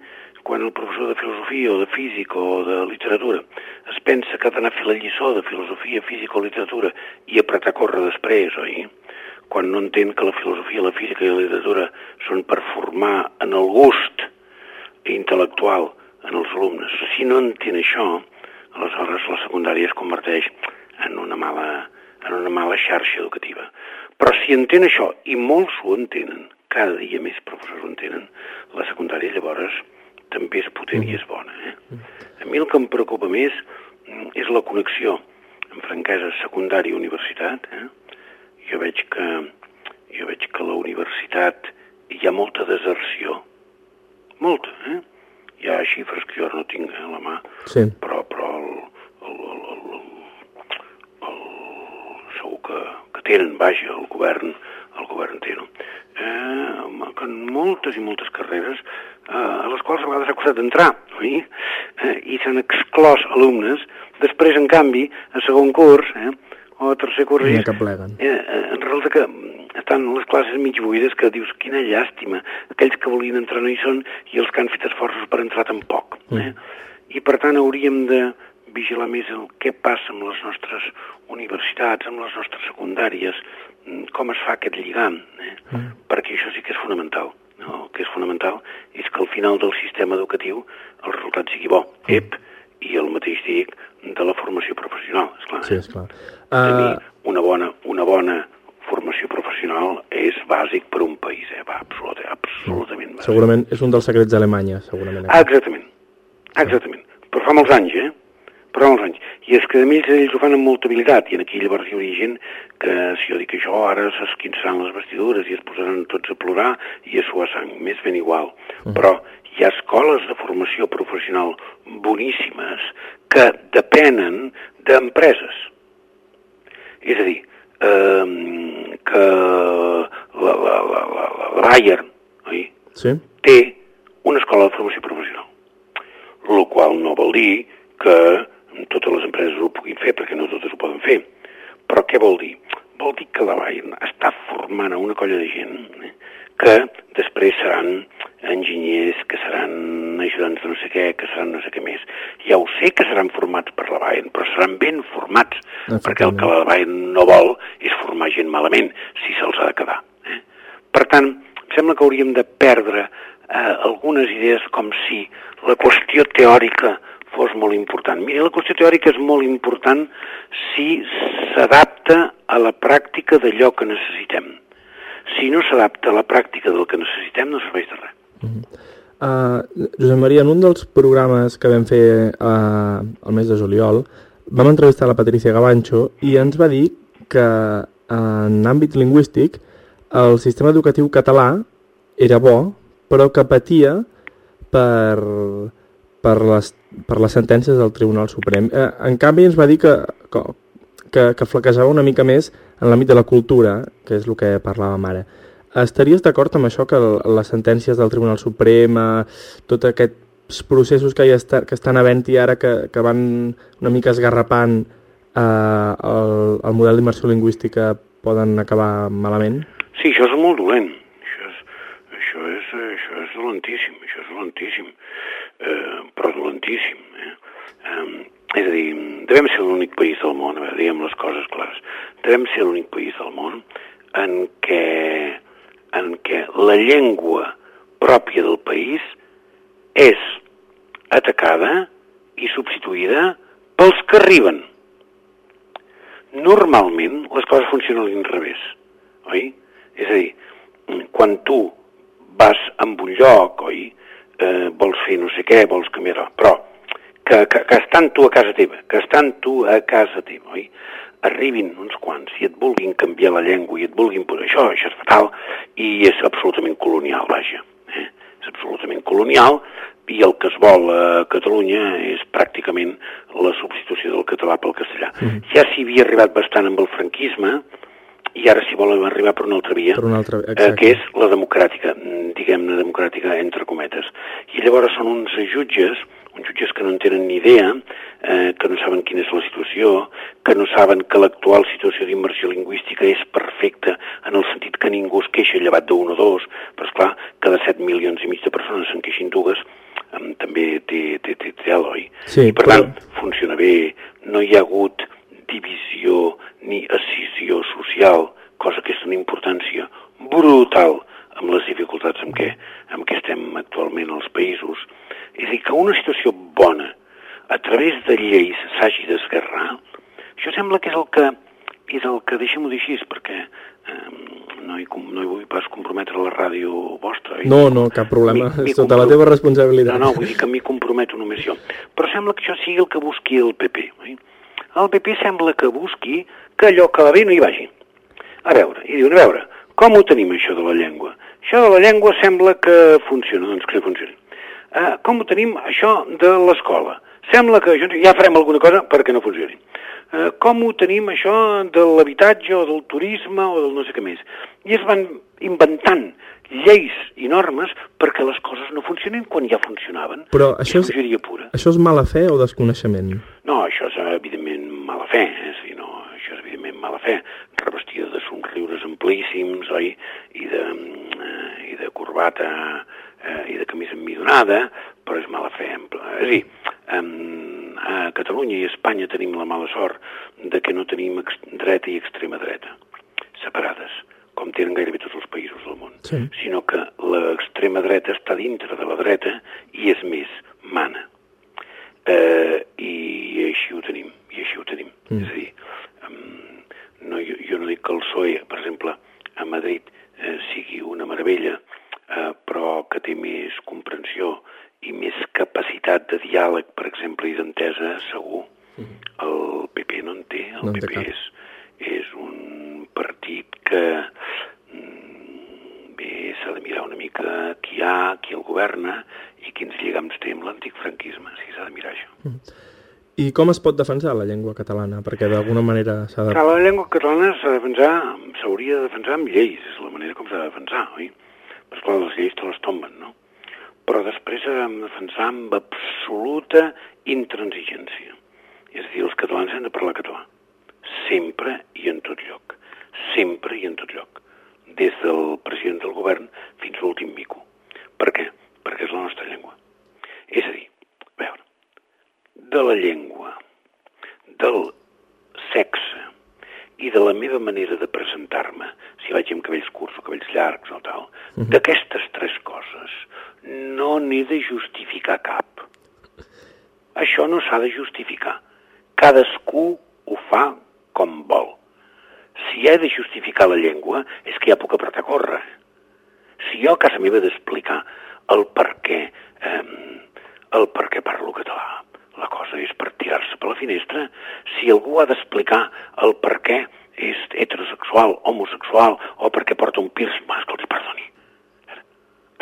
Speaker 6: Quan el professor de filosofia o de física o de literatura es pensa que ha d'anar a fer la lliçó de filosofia, física o literatura i apretar a córrer després, oi? Quan no entén que la filosofia, la física i la literatura són per formar en el gust intel·lectual en els alumnes. Si no entén això, aleshores la secundària es converteix en una mala, en una mala xarxa educativa. Però si entén això, i molts ho entenen, cada dia més professors ho entenen, la secundària llavors també és potent i és bona. Eh? A mi el que em preocupa més mm, és la connexió amb franquesa secundària i universitat. Eh? Jo veig que jo veig que a la universitat hi ha molta deserció. Molta, eh? Hi ha xifres que jo no tinc a la mà,
Speaker 2: Sí.
Speaker 6: però, però el, el, el, el, el, el, segur que, que tenen, vaja, el govern, el govern té, no? Eh, que en moltes i moltes carreres a les quals a vegades ha costat entrar, oi? Eh, I s'han exclòs alumnes, després, en canvi, a segon curs, eh, o a tercer curs, i-
Speaker 2: que pleguen.
Speaker 6: eh, eh, resulta que estan les classes mig buides que dius, quina llàstima, aquells que volien entrar no hi són i els que han fet esforços per entrar tampoc. Eh? I per tant hauríem de vigilar més el què passa amb les nostres universitats, amb les nostres secundàries, mm, com es fa aquest lligam, eh? perquè això sí que és fonamental. No? El que és fonamental és que al final del sistema educatiu el resultat sigui bo. Ep, i el mateix dic de la formació professional, esclar.
Speaker 2: Sí, esclar.
Speaker 6: Tenir
Speaker 2: Uh,
Speaker 6: una bona, una bona formació professional és bàsic per un país, eh? Va, absolut, absolutament bàsic.
Speaker 2: segurament és un dels secrets d'Alemanya, segurament.
Speaker 6: Ah, exactament, exactament. Però fa molts anys, eh? Fa molts anys. I és que a ells, ells ho fan amb molta habilitat, i aquí llavors hi hauria gent que, si jo dic això, ara s'esquinçaran les vestidures i es posaran tots a plorar i a suar sang, més ben igual. Però hi ha escoles de formació professional boníssimes que depenen d'empreses. És a dir, eh, que la, la, la, la, la Bayern, oi?
Speaker 2: Sí?
Speaker 6: té una escola de formació professional. El qual no vol dir que totes les empreses ho puguin fer, perquè no totes ho poden fer. Però què vol dir? Vol dir que la Bayern està formant a una colla de gent eh, que després seran enginyers, que seran ajudants de no sé què, que seran no sé què més. Ja ho sé que seran formats per la Bayern, però seran ben formats, perquè el que la Bayern no vol és formar gent malament, si se'ls ha de quedar. Eh? Per tant, em sembla que hauríem de perdre eh, algunes idees com si la qüestió teòrica fos molt important. Mira, la qüestió teòrica és molt important si s'adapta a la pràctica d'allò que necessitem. Si no s'adapta a la pràctica del que necessitem, no serveix de res.
Speaker 2: Uh, Josep Maria, en un dels programes que vam fer uh, el mes de juliol, vam entrevistar la Patricia Gavancho i ens va dir que en àmbit lingüístic el sistema educatiu català era bo però que patia per, per, les, per les sentències del Tribunal Suprem. Eh, en canvi, ens va dir que, que, que flaquejava una mica més en l'àmbit de la cultura, que és el que parlàvem ara. Estaries d'acord amb això, que les sentències del Tribunal Suprem, eh, tot aquests processos que, hi està, que estan havent-hi ara que, que van una mica esgarrapant eh, el, el model d'immersió lingüística poden acabar malament?
Speaker 6: Sí, això és molt dolent. Això és, això és, això és dolentíssim, això és dolentíssim, eh, però dolentíssim. Eh? Eh, és a dir, devem ser l'únic país del món, a veure, diguem les coses clares, devem ser l'únic país del món en què, en què la llengua pròpia del país és atacada i substituïda pels que arriben. Normalment les coses funcionen a l'inrevés, oi? És a dir, quan tu vas a un lloc, oi, eh, vols fer no sé què, vols canviar... Però que, que, que estan tu a casa teva, que estan tu a casa teva, oi? Arribin uns quants i et vulguin canviar la llengua i et vulguin posar això, això és fatal i és absolutament colonial, vaja. Eh? És absolutament colonial i el que es vol a Catalunya és pràcticament la substitució del català pel castellà. Mm. Ja s'hi havia arribat bastant amb el franquisme, i ara s'hi volen arribar per una altra via,
Speaker 2: per una altra,
Speaker 6: eh, que és la democràtica, diguem-ne democràtica entre cometes. I llavors són uns jutges, uns jutges que no en tenen ni idea, eh, que no saben quina és la situació, que no saben que l'actual situació d'immersió lingüística és perfecta en el sentit que ningú es queixa llevat d'un o dos, però esclar, cada 7 milions i mig de persones se'n queixin dues, eh, també té, té, té, té oi?
Speaker 2: Sí,
Speaker 6: I per
Speaker 2: però...
Speaker 6: tant, funciona bé, no hi ha hagut divisió ni escissió social, cosa que és d'una importància brutal amb les dificultats amb què, amb què estem actualment als països. És a dir, que una situació bona a través de lleis s'hagi d'esgarrar, això sembla que és el que, és el que deixem-ho dir així, perquè eh, no, hi, no hi vull pas comprometre la ràdio vostra. Oi?
Speaker 2: No, no, cap problema, és tota la teva responsabilitat.
Speaker 6: No, no, vull dir que m'hi comprometo només jo. Però sembla que això sigui el que busqui el PP. Oi? El PP sembla que busqui que allò que va bé no hi vagi. A veure, i diuen, a veure, com ho tenim això de la llengua? Això de la llengua sembla que funciona, doncs que funcioni. Uh, com ho tenim això de l'escola? Sembla que això, ja farem alguna cosa perquè no funcioni. Uh, com ho tenim això de l'habitatge o del turisme o del no sé què més? I es van inventant lleis i normes perquè les coses no funcionin quan ja funcionaven.
Speaker 2: Però això és,
Speaker 6: pura.
Speaker 2: això és mala fe o desconeixement?
Speaker 6: No, això és evidentment fe, eh? sí, no, això és evidentment mala fe, revestida de somriures amplíssims, oi? I de, eh, i de corbata eh, i de camisa emmidonada, però és mala fe. És a dir, a Catalunya i a Espanya tenim la mala sort de que no tenim dreta i extrema dreta separades com tenen gairebé tots els països del món,
Speaker 2: sí.
Speaker 6: sinó que l'extrema dreta està dintre de la dreta i és més, mana. Eh, I així ho tenim, i així ho tenim. Mm. És a dir, um, no, jo, jo no dic que el PSOE, per exemple, a Madrid eh, sigui una meravella, eh, però que té més comprensió i més capacitat de diàleg, per exemple, i d'entesa, segur. Mm. El PP no en té, el
Speaker 2: no en té
Speaker 6: PP
Speaker 2: cap.
Speaker 6: és, és un partit que mm, bé, s'ha de mirar una mica qui hi ha, qui el governa i quins lligams té amb l'antic franquisme, si s'ha de mirar això.
Speaker 2: I com es pot defensar la llengua catalana? Perquè d'alguna manera s'ha de...
Speaker 6: La llengua catalana s'ha de defensar, s'hauria de defensar amb lleis, és la manera com s'ha de defensar, oi? Però esclar, les lleis te les tomben, no? Però després s'ha de defensar amb absoluta intransigència. És a dir, els catalans han de parlar català. Sempre i en tot lloc. Sempre i en tot lloc. Des del president del govern fins a l'últim mico. Per què? Perquè és la nostra llengua. És a dir, de la llengua, del sexe i de la meva manera de presentar-me, si vaig amb cabells curts o cabells llargs o tal, uh -huh. d'aquestes tres coses no n'he de justificar cap. Això no s'ha de justificar. Cadascú ho fa com vol. Si he de justificar la llengua, és que ja puc apretar a córrer. Si jo a casa meva d'explicar el per què, eh, el per què parlo català, la cosa és per tirar-se per la finestra. Si algú ha d'explicar el per què és heterosexual, homosexual, o per què porta un piercing, escolti, perdoni.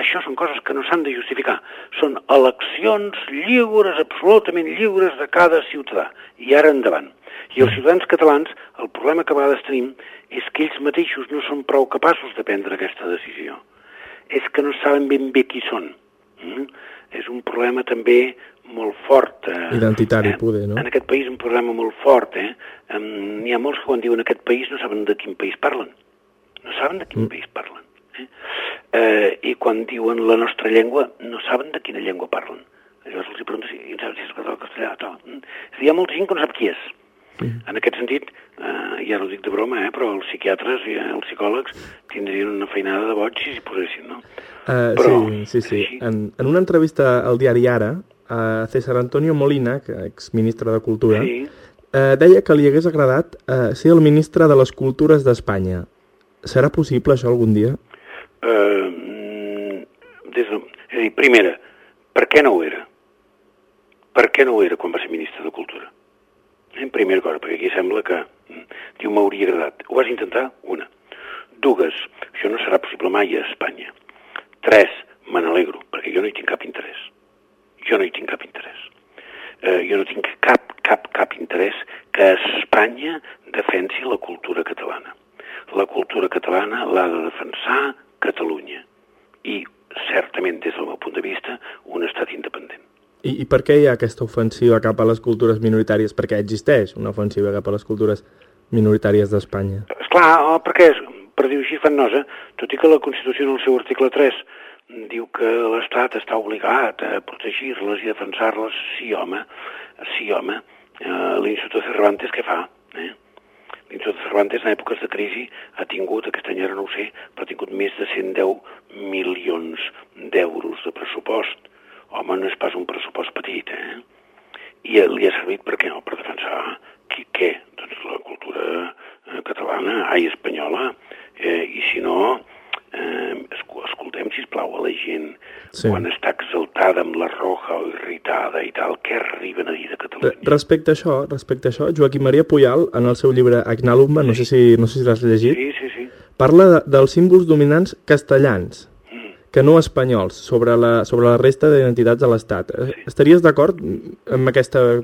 Speaker 6: Això són coses que no s'han de justificar. Són eleccions lliures, absolutament lliures de cada ciutadà. I ara endavant. I els ciutadans catalans, el problema que a vegades tenim és que ells mateixos no són prou capaços de prendre aquesta decisió. És que no saben ben bé qui són. Mm? És un problema també molt fort. Eh?
Speaker 2: Identitari,
Speaker 6: eh?
Speaker 2: poder, no?
Speaker 6: En aquest país un problema molt fort. Eh? Um, N'hi ha molts que quan diuen aquest país no saben de quin país parlen. No saben de quin mm. país parlen. Eh? Eh, I quan diuen la nostra llengua, no saben de quina llengua parlen. Llavors els pregunto si, si és català o castellà. Tal. Mm. Hi ha molta gent que no sap qui és. Mm. En aquest sentit, eh, ja no ho dic de broma, eh, però els psiquiatres i els psicòlegs tindrien una feinada de boig si s'hi posessin, no?
Speaker 2: Uh,
Speaker 6: Però,
Speaker 2: sí, sí, sí.
Speaker 6: sí.
Speaker 2: En, en una entrevista al diari Ara, a César Antonio Molina, que exministre de Cultura,
Speaker 6: Sí.
Speaker 2: eh, deia que li hagués agradat eh, ser el ministre de les Cultures d'Espanya. Serà possible això algun dia?
Speaker 6: Eh, mm, des de, és a dir, primera, per què no ho era? Per què no ho era quan va ser ministre de Cultura? En primera cosa, perquè aquí sembla que mm, diu m'hauria agradat. Ho vas intentar? Una. Dues, això no serà possible mai a Espanya. Tres, me n'alegro, perquè jo no hi tinc cap interès. Jo no hi tinc cap interès. Eh, jo no tinc cap, cap, cap interès que Espanya defensi la cultura catalana. La cultura catalana l'ha de defensar Catalunya. I, certament, des del meu punt de vista, un estat independent.
Speaker 2: I, I per què hi ha aquesta ofensiva cap a les cultures minoritàries? Perquè existeix una ofensiva cap a les cultures minoritàries d'Espanya.
Speaker 6: Esclar, oh, perquè, és, per dir-ho així, fan nosa, tot i que la Constitució en el seu article 3 diu que l'Estat està obligat a protegir-les i defensar-les, sí home, sí home, eh, l'Institut Cervantes què fa? Eh? L'Institut Cervantes en èpoques de crisi ha tingut, aquest any ara no ho sé, però ha tingut més de 110 milions d'euros de pressupost. Home, no és pas un pressupost petit, eh? I li ha servit per què no? Per defensar qui, què? Doncs la cultura eh, catalana, ai, espanyola, eh, i si no, eh, escoltem, si plau a la gent,
Speaker 2: Sí.
Speaker 6: sí. quan està exaltada amb la roja o irritada i tal, què arriben a dir de Catalunya?
Speaker 2: Respecte a això, respecte a això, Joaquim Maria Puyal, en el seu llibre Agnalumma, no sé si, no sé si l'has llegit,
Speaker 6: Sí, sí, sí.
Speaker 2: parla de, dels símbols dominants castellans, que no espanyols, sobre la, sobre la resta d'identitats de l'Estat. Eh, Estaries d'acord amb aquesta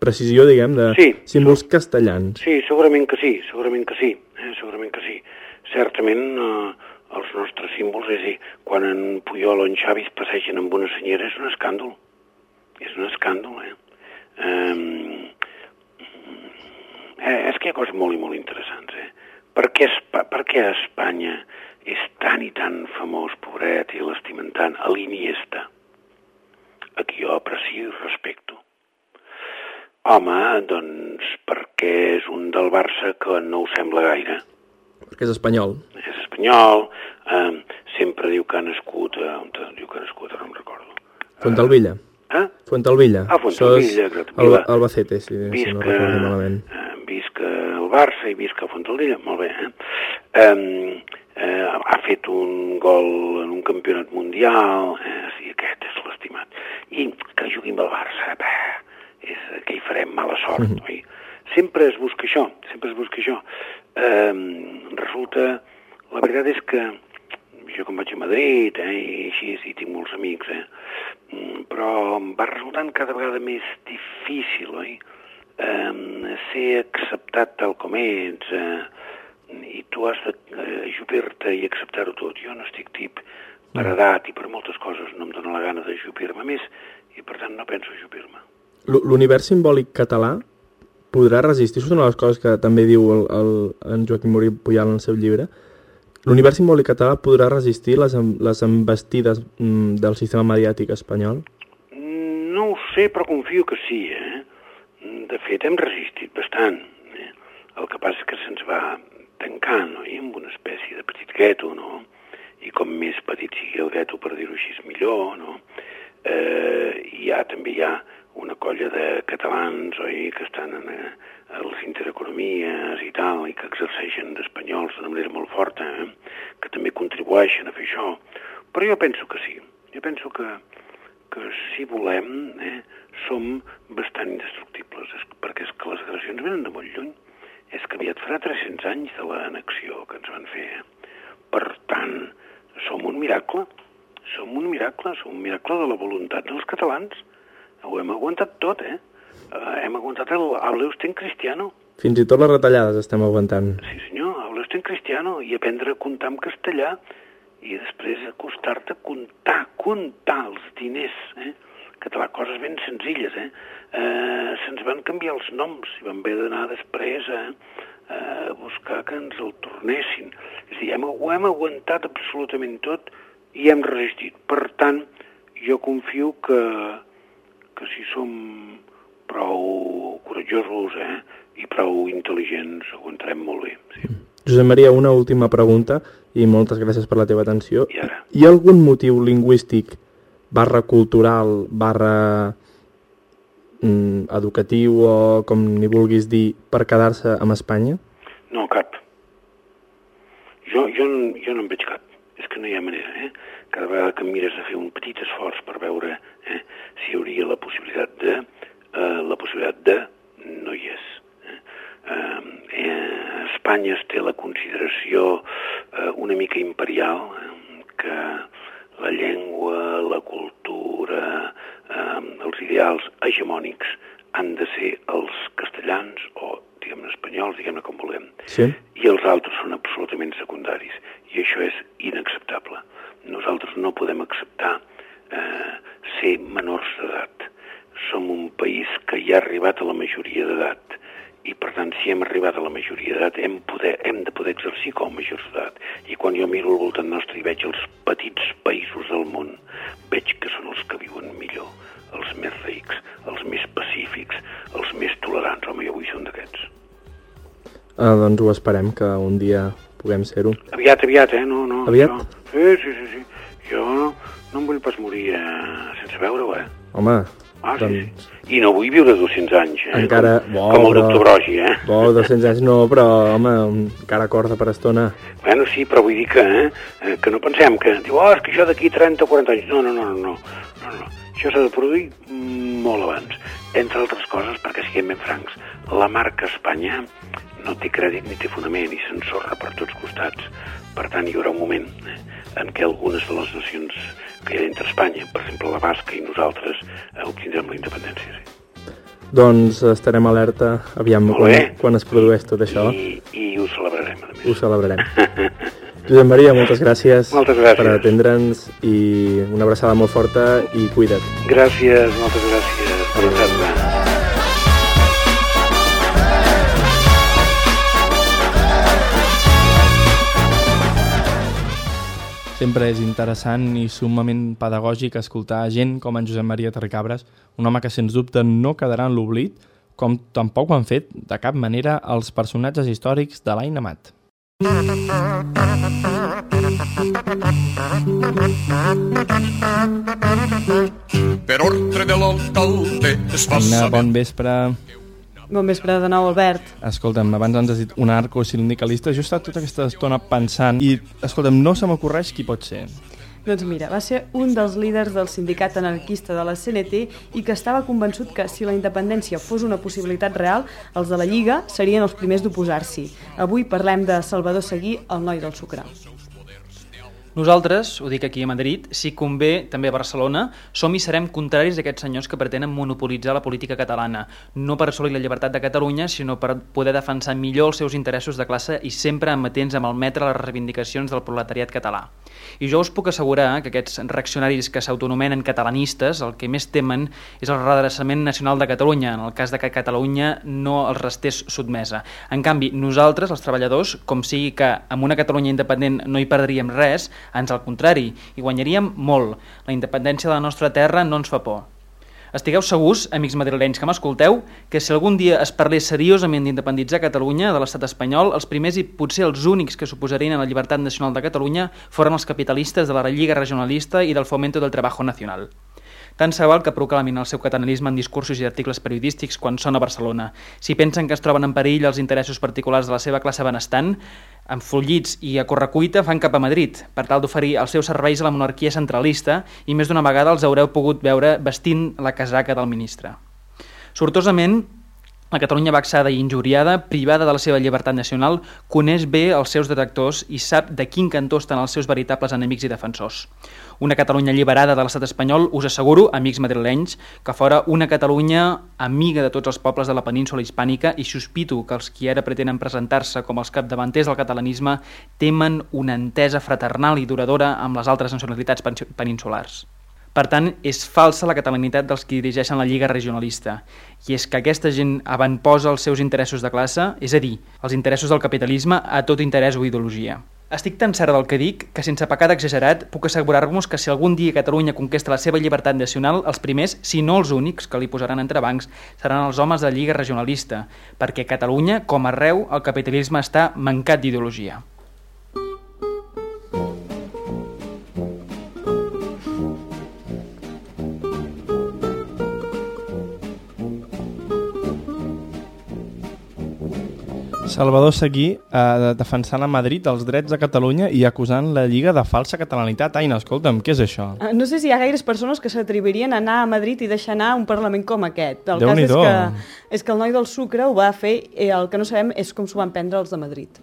Speaker 2: precisió, diguem, de
Speaker 6: Sí.
Speaker 2: símbols castellans?
Speaker 6: Sí, segurament que sí, segurament que sí, eh? segurament que sí. Certament eh, els nostres símbols, és a dir, quan en Puyol o en Xavi es passegen amb una senyera és un escàndol. És un escàndol, eh? Um, eh és que hi ha coses molt i molt interessants, eh? Per què, per què Espanya és tan i tan famós, pobret, i l'estimen tant, a l'Iniesta? A qui jo aprecio i respecto. Home, doncs perquè és un del Barça que no ho sembla gaire.
Speaker 2: Perquè és espanyol.
Speaker 6: És espanyol, eh, sempre diu que ha nascut, eh, on diu que ha nascut, no em recordo.
Speaker 2: Fontalvilla.
Speaker 6: Eh?
Speaker 2: Fontalvilla.
Speaker 6: Ah, Fontalvilla,
Speaker 2: Això és
Speaker 6: exacte.
Speaker 2: Al. Albacete, si, si
Speaker 6: Visca,
Speaker 2: no recordo malament.
Speaker 6: eh, visca el Barça i visca Fontalvilla, molt bé, eh? eh, eh, ha fet un gol en un campionat mundial, eh, sí, aquest és l'estimat. I que jugui amb el Barça, bah, és que hi farem mala sort,
Speaker 2: Mhm.
Speaker 6: oi? Sempre es busca això, sempre es busca això. Eh, resulta, la veritat és que jo com vaig a Madrid, eh, i així, sí, tinc molts amics, eh, mm, però em va resultant cada vegada més difícil, oi? Eh, ser acceptat tal com ets, eh, i tu has de eh, i acceptar-ho tot. Jo no estic tip per edat i per moltes coses no em dóna la gana d'ajupir-me més i per tant no penso ajupir-me.
Speaker 2: L'univers simbòlic català podrà resistir, això és una de les coses que també diu el, el, en Joaquim Morí Puyal en el seu llibre, l'univers simbòlic català podrà resistir les, les embestides mm, del sistema mediàtic espanyol?
Speaker 6: No ho sé, però confio que sí, eh? De fet, hem resistit bastant. Eh? El que passa és que se'ns va tancant, no? I amb una espècie de petit gueto, no? I com més petit sigui el gueto, per dir-ho així, millor, no? Eh, hi ha, també hi ha una colla de catalans, oi?, que estan en, eh, a les intereconomies i tal, i que exerceixen d'espanyols d'una manera molt forta, eh? que també contribueixen a fer això. Però jo penso que sí. Jo penso que, que si volem, eh, som bastant indestructibles, és, perquè és que les agressions venen de molt lluny. És que aviat farà 300 anys de l'annexió que ens van fer. Eh? Per tant, som un miracle. som un miracle, som un miracle de la voluntat dels catalans. Ho hem aguantat tot, eh? Uh, hem aguantat el Auleustem cristiano.
Speaker 2: Fins i tot les retallades estem aguantant.
Speaker 6: Sí, senyor, Auleustem cristiano. I aprendre a comptar en castellà i després acostar-te a comptar, comptar els diners, eh? Català, coses ben senzilles, eh? eh Se'ns van canviar els noms i vam haver d'anar després a, a buscar que ens el tornessin. És a dir, hem, ho hem aguantat absolutament tot i hem resistit. Per tant, jo confio que, que si som prou coratjosos eh, i prou intel·ligents, aguantarem molt bé. Sí.
Speaker 2: Josep Maria, una última pregunta i moltes gràcies per la teva atenció.
Speaker 6: I ara?
Speaker 2: Hi ha algun motiu lingüístic barra cultural, barra mm, educatiu o com ni vulguis dir per quedar-se amb Espanya?
Speaker 6: No, cap. Jo, jo, jo no en veig cap. És que no hi ha manera, eh? Cada vegada que em mires a fer un petit esforç per veure eh, si hi hauria la possibilitat de... Eh, la possibilitat de... no hi és. Eh? Eh, Espanya es té la consideració eh, una mica imperial, eh, que la llengua, la cultura, eh, els ideals hegemònics han de ser els castellans o, diguem-ne, espanyols, diguem-ne com volem.
Speaker 2: Sí.
Speaker 6: I els altres són absolutament secundaris. I això és inacceptable. Nosaltres no podem acceptar eh, ser menors d'edat. Som un país que ja ha arribat a la majoria d'edat i per tant si hem arribat a la majoria d'edat hem, poder, hem de poder exercir com a majors d'edat i quan jo miro al voltant nostre i veig els petits països del món veig que són els que viuen millor els més rics, els més pacífics els més tolerants, home jo vull ser un d'aquests
Speaker 2: Ah, doncs ho esperem que un dia puguem ser-ho.
Speaker 6: Aviat, aviat, eh? No, no,
Speaker 2: Aviat?
Speaker 6: Jo... Sí, sí, sí, sí. Jo no, em vull pas morir eh, sense veure-ho, eh?
Speaker 2: Home,
Speaker 6: Ah, sí,
Speaker 2: doncs...
Speaker 6: sí. I no vull viure 200 anys, eh?
Speaker 2: Encara...
Speaker 6: Com, com el
Speaker 2: però-
Speaker 6: doctor Brogi, eh?
Speaker 2: Bo, 200 anys no, però, home, encara corda per estona.
Speaker 6: Bueno, sí, però vull dir que, eh, eh, que no pensem que... Diu, oh, és que això d'aquí 30 o 40 anys... No, no, no, no, no. no, no. Això s'ha de produir molt abans. Entre altres coses, perquè siguem ben francs, la marca Espanya no té crèdit ni té fonament i s'ensorra per tots costats. Per tant, hi haurà un moment eh, en què algunes de les nacions que entre Espanya, per exemple la Basca i nosaltres, eh, obtindrem la independència. Sí.
Speaker 2: Doncs estarem alerta, aviam, quan, quan es produeix tot això,
Speaker 6: I, I ho celebrarem, a
Speaker 2: ho
Speaker 6: més.
Speaker 2: celebrarem. Josep Maria, moltes gràcies,
Speaker 6: Moltes gràcies.
Speaker 2: per atendre'ns i una abraçada molt forta i cuida't.
Speaker 6: Gràcies, moltes gràcies
Speaker 2: Sempre és interessant i sumament pedagògic escoltar gent com en Josep Maria Terricabres, un home que sens dubte no quedarà en l'oblit, com tampoc ho han fet de cap manera els personatges històrics de l'Aina Mat.
Speaker 7: Per ordre de l'alcalde es
Speaker 2: Aina,
Speaker 7: saber
Speaker 2: bon vespre.
Speaker 3: Bon vespre de nou, Albert.
Speaker 2: Escolta'm, abans ens has dit un arco-sindicalista. Jo he estat tota aquesta estona pensant i, escolta'm, no se m'ocorreix qui pot ser.
Speaker 3: Doncs mira, va ser un dels líders del sindicat anarquista de la CNT i que estava convençut que si la independència fos una possibilitat real, els de la Lliga serien els primers d'oposar-s'hi. Avui parlem de Salvador Seguí, el noi del sucre.
Speaker 4: Nosaltres, ho dic aquí a Madrid, si convé també a Barcelona, som i serem contraris a aquests senyors que pretenen monopolitzar la política catalana, no per assolir la llibertat de Catalunya, sinó per poder defensar millor els seus interessos de classe i sempre amatents a malmetre les reivindicacions del proletariat català. I jo us puc assegurar que aquests reaccionaris que s'autonomenen catalanistes el que més temen és el redreçament nacional de Catalunya, en el cas de que Catalunya no els restés sotmesa. En canvi, nosaltres, els treballadors, com sigui que amb una Catalunya independent no hi perdríem res, ans al contrari, hi guanyaríem molt. La independència de la nostra terra no ens fa por. Estigueu segurs, amics madrilenys que m'escolteu, que si algun dia es parlés seriosament d'independitzar Catalunya de l'estat espanyol, els primers i potser els únics que s'oposarien a la llibertat nacional de Catalunya foren els capitalistes de la Lliga Regionalista i del Fomento del Trabajo Nacional. Tant se val que proclamin el seu catalanisme en discursos i articles periodístics quan són a Barcelona. Si pensen que es troben en perill els interessos particulars de la seva classe benestant, enfollits i a correcuita fan cap a Madrid per tal d'oferir els seus serveis a la monarquia centralista i més d'una vegada els haureu pogut veure vestint la casaca del ministre. Sortosament, La Catalunya vexada i injuriada, privada de la seva llibertat nacional, coneix bé els seus detractors i sap de quin cantó estan els seus veritables enemics i defensors. Una Catalunya alliberada de l'estat espanyol, us asseguro, amics madrilenys, que fora una Catalunya amiga de tots els pobles de la península hispànica i sospito que els qui ara pretenen presentar-se com els capdavanters del catalanisme temen una entesa fraternal i duradora amb les altres nacionalitats peninsulars. Per tant, és falsa la catalanitat dels qui dirigeixen la Lliga Regionalista. I és que aquesta gent avantposa els seus interessos de classe, és a dir, els interessos del capitalisme a tot interès o ideologia. Estic tan cert del que dic que, sense pecat exagerat, puc assegurar-vos que si algun dia Catalunya conquesta la seva llibertat nacional, els primers, si no els únics, que li posaran entrebancs, seran els homes de Lliga Regionalista, perquè a Catalunya, com arreu, el capitalisme està mancat d'ideologia.
Speaker 2: Salvador Seguí eh, defensant a Madrid els drets de Catalunya i acusant la Lliga de falsa catalanitat. Ai, no, escolta'm, què és això?
Speaker 3: Ah, no sé si hi ha gaires persones que s'atrevirien a anar a Madrid i deixar anar un Parlament com aquest. El cas és que, és que el noi del sucre ho va fer i el que no sabem és com s'ho van prendre els de Madrid.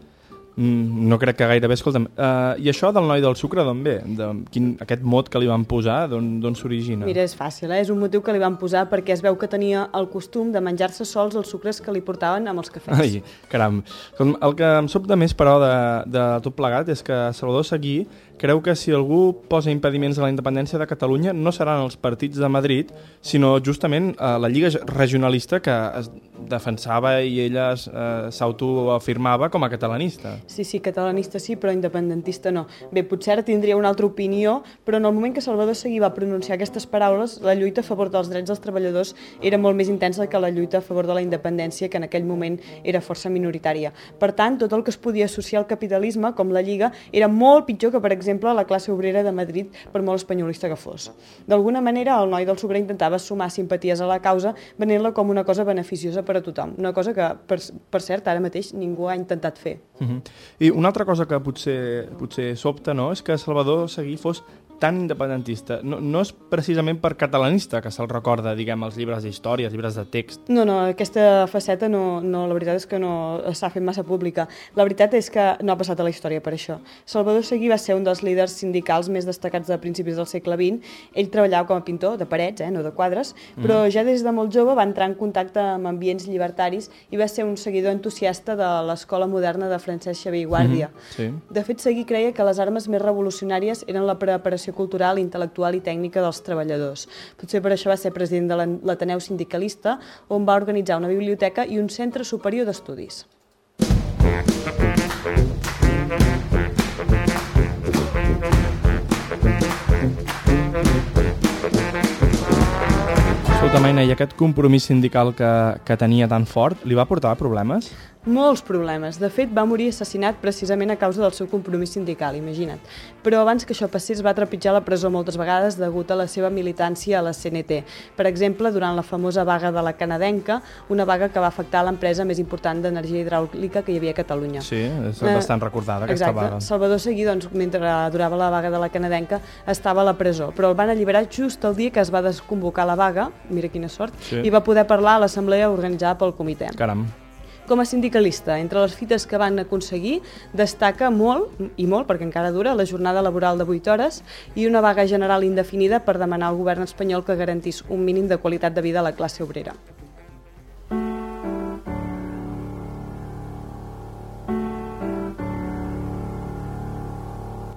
Speaker 2: Mm, no crec que gairebé, escolta'm, uh, i això del noi del sucre d'on ve? De, quin, aquest mot que li van posar, d'on s'origina?
Speaker 3: Mira, és fàcil, eh? és un motiu que li van posar perquè es veu que tenia el costum de menjar-se sols els sucres que li portaven amb els cafès.
Speaker 2: Ai, caram. El que em sobta més, però, de, de tot plegat és que Salvador Seguí creu que si algú posa impediments a la independència de Catalunya no seran els partits de Madrid, sinó justament eh, la Lliga Regionalista que es defensava i ella eh, s'autoafirmava com a catalanista.
Speaker 3: Sí, sí, catalanista sí, però independentista no. Bé, potser tindria una altra opinió, però en el moment que Salvador Seguí va pronunciar aquestes paraules, la lluita a favor dels drets dels treballadors era molt més intensa que la lluita a favor de la independència, que en aquell moment era força minoritària. Per tant, tot el que es podia associar al capitalisme, com la Lliga, era molt pitjor que, per exemple, exemple, la classe obrera de Madrid, per molt espanyolista que fos. D'alguna manera, el noi del Sucre intentava sumar simpaties a la causa, venent-la com una cosa beneficiosa per a tothom. Una cosa que, per, per cert, ara mateix ningú ha intentat fer.
Speaker 2: Uh -huh. I una altra cosa que potser, potser sobta no? és que Salvador Seguí fos tan independentista. No, no és precisament per catalanista que se'l recorda, diguem, els llibres d'història, els llibres de text.
Speaker 3: No, no, aquesta faceta no, no, la veritat és que no s'ha fet massa pública. La veritat és que no ha passat a la història per això. Salvador Seguí va ser un dels líders sindicals més destacats de principis del segle XX. Ell treballava com a pintor de parets, eh, no de quadres, però mm. ja des de molt jove va entrar en contacte amb ambients llibertaris i va ser un seguidor entusiasta de l'escola moderna de Francesc Xavier i Guàrdia. Mm -hmm. sí. De fet, Seguí creia que les armes més revolucionàries eren la preparació formació cultural, intel·lectual i tècnica dels treballadors. Potser per això va ser president de l'Ateneu Sindicalista, on va organitzar una biblioteca i un centre superior d'estudis.
Speaker 2: Maina, i aquest compromís sindical que, que tenia tan fort, li va portar problemes?
Speaker 3: Molts problemes. De fet, va morir assassinat precisament a causa del seu compromís sindical, imagina't. Però abans que això passés va trepitjar la presó moltes vegades degut a la seva militància a la CNT. Per exemple, durant la famosa vaga de la canadenca, una vaga que va afectar l'empresa més important d'energia hidràulica que hi havia a Catalunya.
Speaker 2: Sí, és eh, bastant recordada aquesta
Speaker 3: exacte.
Speaker 2: vaga.
Speaker 3: Salvador Seguí, doncs, mentre durava la vaga de la canadenca, estava a la presó, però el van alliberar just el dia que es va desconvocar la vaga, mira quina sort, sí. i va poder parlar a l'assemblea organitzada pel comitè.
Speaker 2: Caram.
Speaker 3: Com a sindicalista, entre les fites que van aconseguir, destaca molt, i molt perquè encara dura, la jornada laboral de 8 hores i una vaga general indefinida per demanar al govern espanyol que garantís un mínim de qualitat de vida a la classe obrera.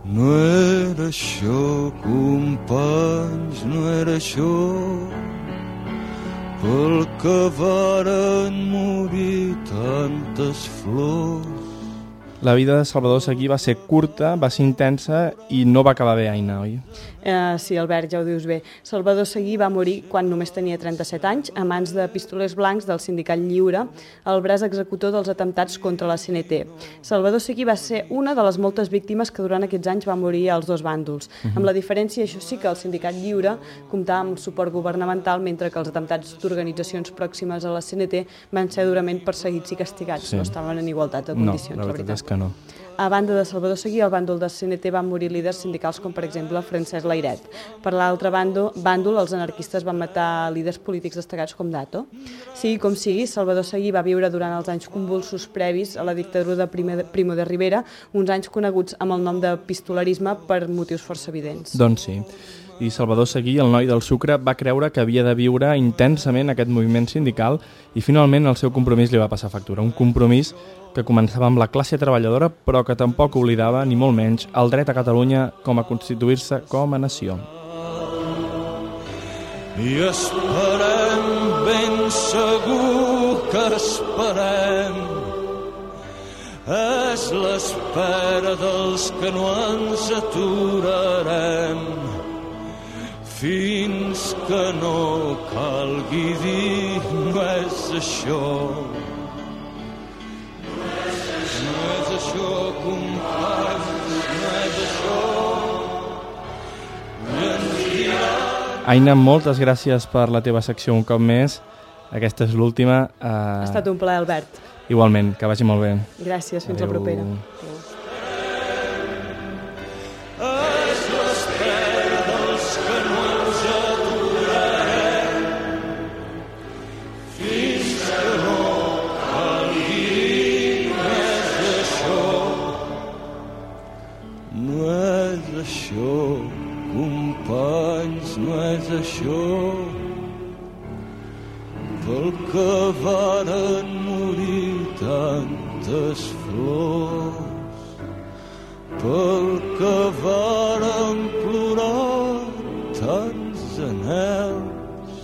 Speaker 8: No era això, companys, no era això pel que varen morir tantes flors.
Speaker 2: La vida de Salvador Seguí va ser curta, va ser intensa i no va acabar bé, Aina, oi?
Speaker 3: Eh, sí, Albert, ja ho dius bé. Salvador Seguí va morir quan només tenia 37 anys a mans de pistolers blancs del sindicat Lliure, el braç executor dels atemptats contra la CNT. Salvador Seguí va ser una de les moltes víctimes que durant aquests anys va morir als dos bàndols, uh mhm. -huh. amb la diferència, això sí, que el sindicat Lliure comptava amb suport governamental, mentre que els atemptats d'organitzacions pròximes a la CNT van ser durament perseguits i castigats. Sí. No estaven en igualtat de condicions,
Speaker 2: no, la veritat, la veritat. és que no.
Speaker 3: A banda de Salvador Seguí, al bàndol de CNT van morir líders sindicals com per exemple Francesc Lairet. Per l'altre bàndol, els anarquistes van matar líders polítics destacats com Dato. Sigui com sigui, Salvador Seguí va viure durant els anys convulsos previs a la dictadura de Primo de Rivera, uns anys coneguts amb el nom de pistolarisme per motius força evidents.
Speaker 2: Doncs sí i Salvador Seguí, el noi del sucre, va creure que havia de viure intensament aquest moviment sindical i finalment el seu compromís li va passar factura. Un compromís que començava amb la classe treballadora però que tampoc oblidava, ni molt menys, el dret a Catalunya com a constituir-se com a nació.
Speaker 8: I esperem, ben segur que esperem és l'espera dels que no ens aturarem fins que no calgui dir no és això. No és això, companys, no és això.
Speaker 2: Aina, moltes gràcies per la teva secció un cop més. Aquesta és l'última.
Speaker 3: Uh... Ha estat un plaer, Albert.
Speaker 2: Igualment, que vagi molt bé.
Speaker 3: Gràcies, fins Adeu. la propera. Adeu.
Speaker 8: Això pel que varen morir tantes flors pel que varen plorar tants anels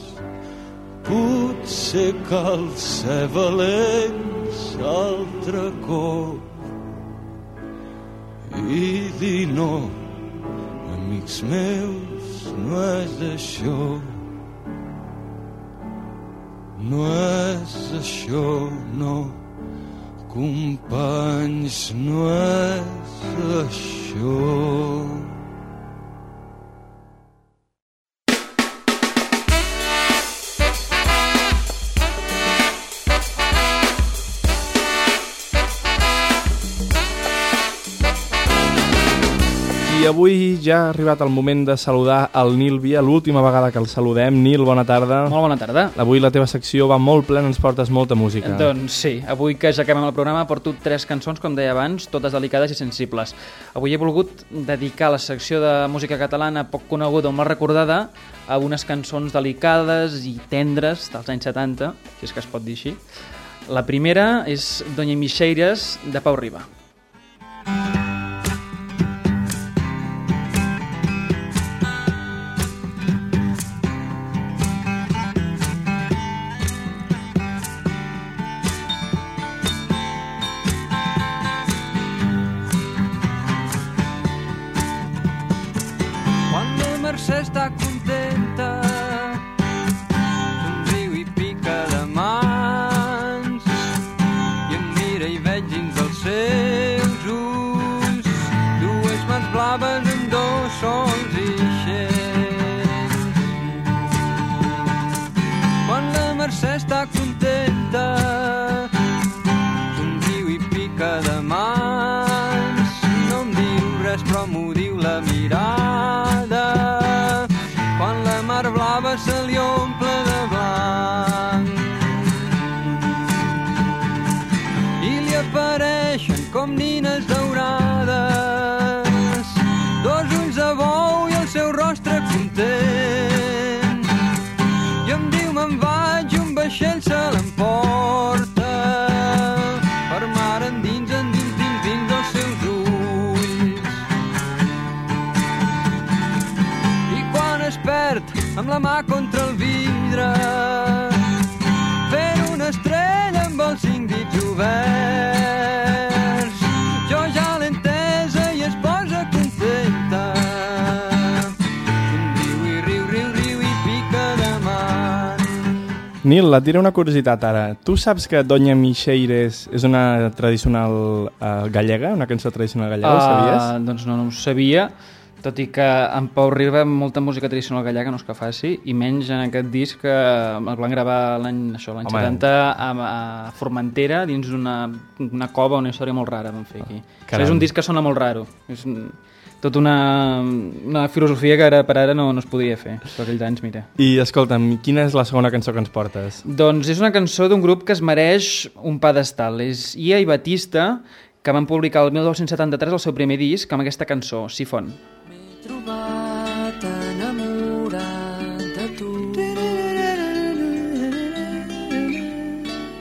Speaker 8: potser cal ser valents altre cop. I dir no amics meus no és això. No és això, no. Companys, no és això.
Speaker 2: I avui ja ha arribat el moment de saludar el Nil Via, l'última vegada que el saludem. Nil, bona tarda.
Speaker 9: Molt bona tarda.
Speaker 2: Avui la teva secció va molt plena, ens portes molta música.
Speaker 9: Doncs sí, avui que ja acabem el programa porto tres cançons, com deia abans, totes delicades i sensibles. Avui he volgut dedicar la secció de música catalana poc coneguda o mal recordada a unes cançons delicades i tendres dels anys 70, si és que es pot dir així. La primera és Doña Mixeires, de Pau Riba. Mm. Nil, et diré una curiositat ara. Tu saps que Doña Mixeires és una tradicional uh, gallega, una cançó tradicional gallega, uh, sabies?
Speaker 4: Doncs no, no ho sabia Tot i que en Pau Riba molta música tradicional gallega no és que faci, i menys en aquest disc que el van gravar l'any això, l'any
Speaker 2: Home.
Speaker 4: 70 a, a Formentera, dins d'una una cova, una història molt rara van fer aquí. Això
Speaker 2: caram.
Speaker 4: és un disc que sona molt raro. És un- tot una, una filosofia que ara per ara no, no es podria fer. Per aquells anys, mira.
Speaker 2: I escolta'm, quina és la segona cançó que ens portes?
Speaker 4: Doncs és una cançó d'un grup que es mereix un pedestal. És Ia i Batista, que van publicar el 1973 el seu primer disc amb aquesta cançó, Sifon.
Speaker 10: trobat enamorat de tu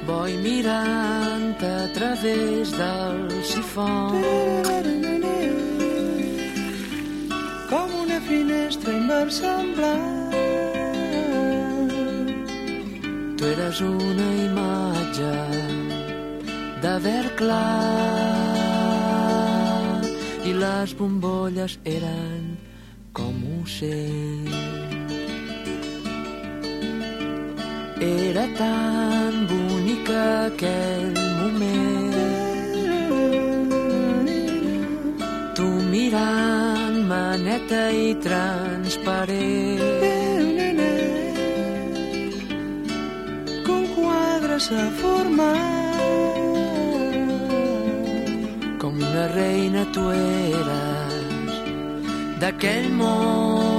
Speaker 10: Voy mirant a través del sifó
Speaker 8: finestra inversemblant.
Speaker 10: Tu eres una imatge de verd clar i les bombolles eren com ocells. Era tan bonica aquell moment Tu mirant-me neta i transparent
Speaker 8: que un quadre s'ha format.
Speaker 10: Com una reina tu eres d'aquell món.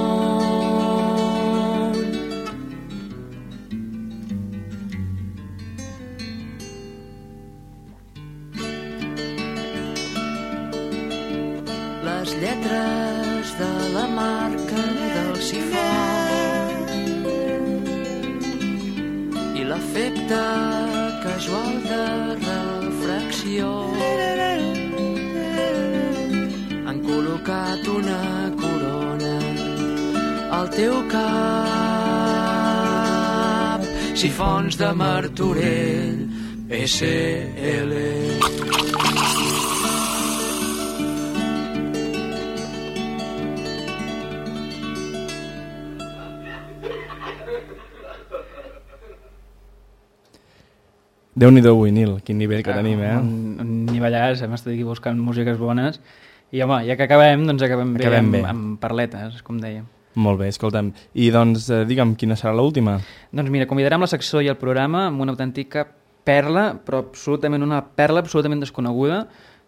Speaker 10: L'efecte casual de refracció han col·locat una corona al teu cap. Sifons de Martorell SL
Speaker 2: Déu-n'hi-do avui, Nil, quin nivell que tenim, eh?
Speaker 4: Un, un nivellàs, hem estat aquí buscant músiques bones. I home, ja que acabem, doncs acabem,
Speaker 2: Acabem
Speaker 4: bé,
Speaker 2: bé.
Speaker 4: amb, amb parletes, com dèiem.
Speaker 2: Molt bé, escolta'm. I doncs, eh, digue'm, quina serà l'última?
Speaker 4: Doncs mira, convidarem la secció i el programa amb una autèntica perla, però absolutament una perla absolutament desconeguda,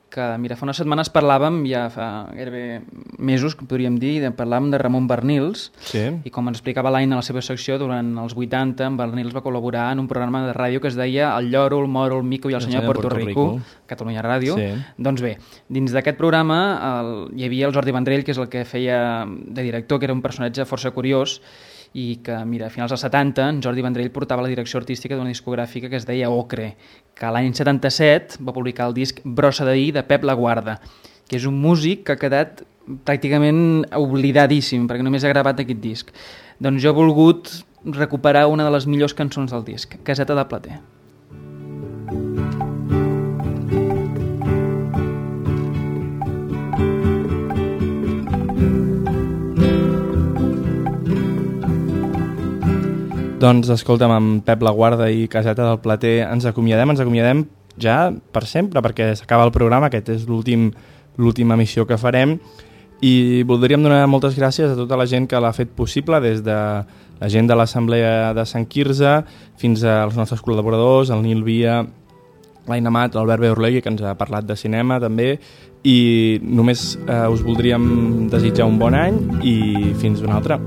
Speaker 4: que mira, fa unes setmanes parlàvem, ja fa gairebé mesos, que podríem dir, de, parlàvem de Ramon Bernils,
Speaker 2: Sí.
Speaker 4: i com ens explicava l'Aina a la seva secció, durant els 80 en Bernils va col·laborar en un programa de ràdio que es deia El lloro, el moro, el mico i el senyor de Puerto, Rico, Catalunya Ràdio.
Speaker 2: Sí.
Speaker 4: Doncs bé, dins d'aquest programa el, hi havia el Jordi Vendrell, que és el que feia de director, que era un personatge força curiós, i que, mira, a finals dels 70, en Jordi Vendrell portava la direcció artística d'una discogràfica que es deia Ocre, que l'any 77 va publicar el disc Brossa d'ahir de Pep Laguarda, que és un músic que ha quedat pràcticament oblidadíssim, perquè només ha gravat aquest disc. Doncs jo he volgut recuperar una de les millors cançons del disc, Caseta de Plater.
Speaker 2: Doncs escolta'm, amb Pep Laguarda i Caseta del Plater ens acomiadem, ens acomiadem ja per sempre, perquè s'acaba el programa, aquest és l'últim l'última emissió que farem i voldríem donar moltes gràcies a tota la gent que l'ha fet possible, des de la gent de l'Assemblea de Sant Quirze fins als nostres col·laboradors, el Nil Via, l'Aina Mat, l'Albert Beurlegui, que ens ha parlat de cinema també, i només eh, us voldríem desitjar un bon any i fins una altra.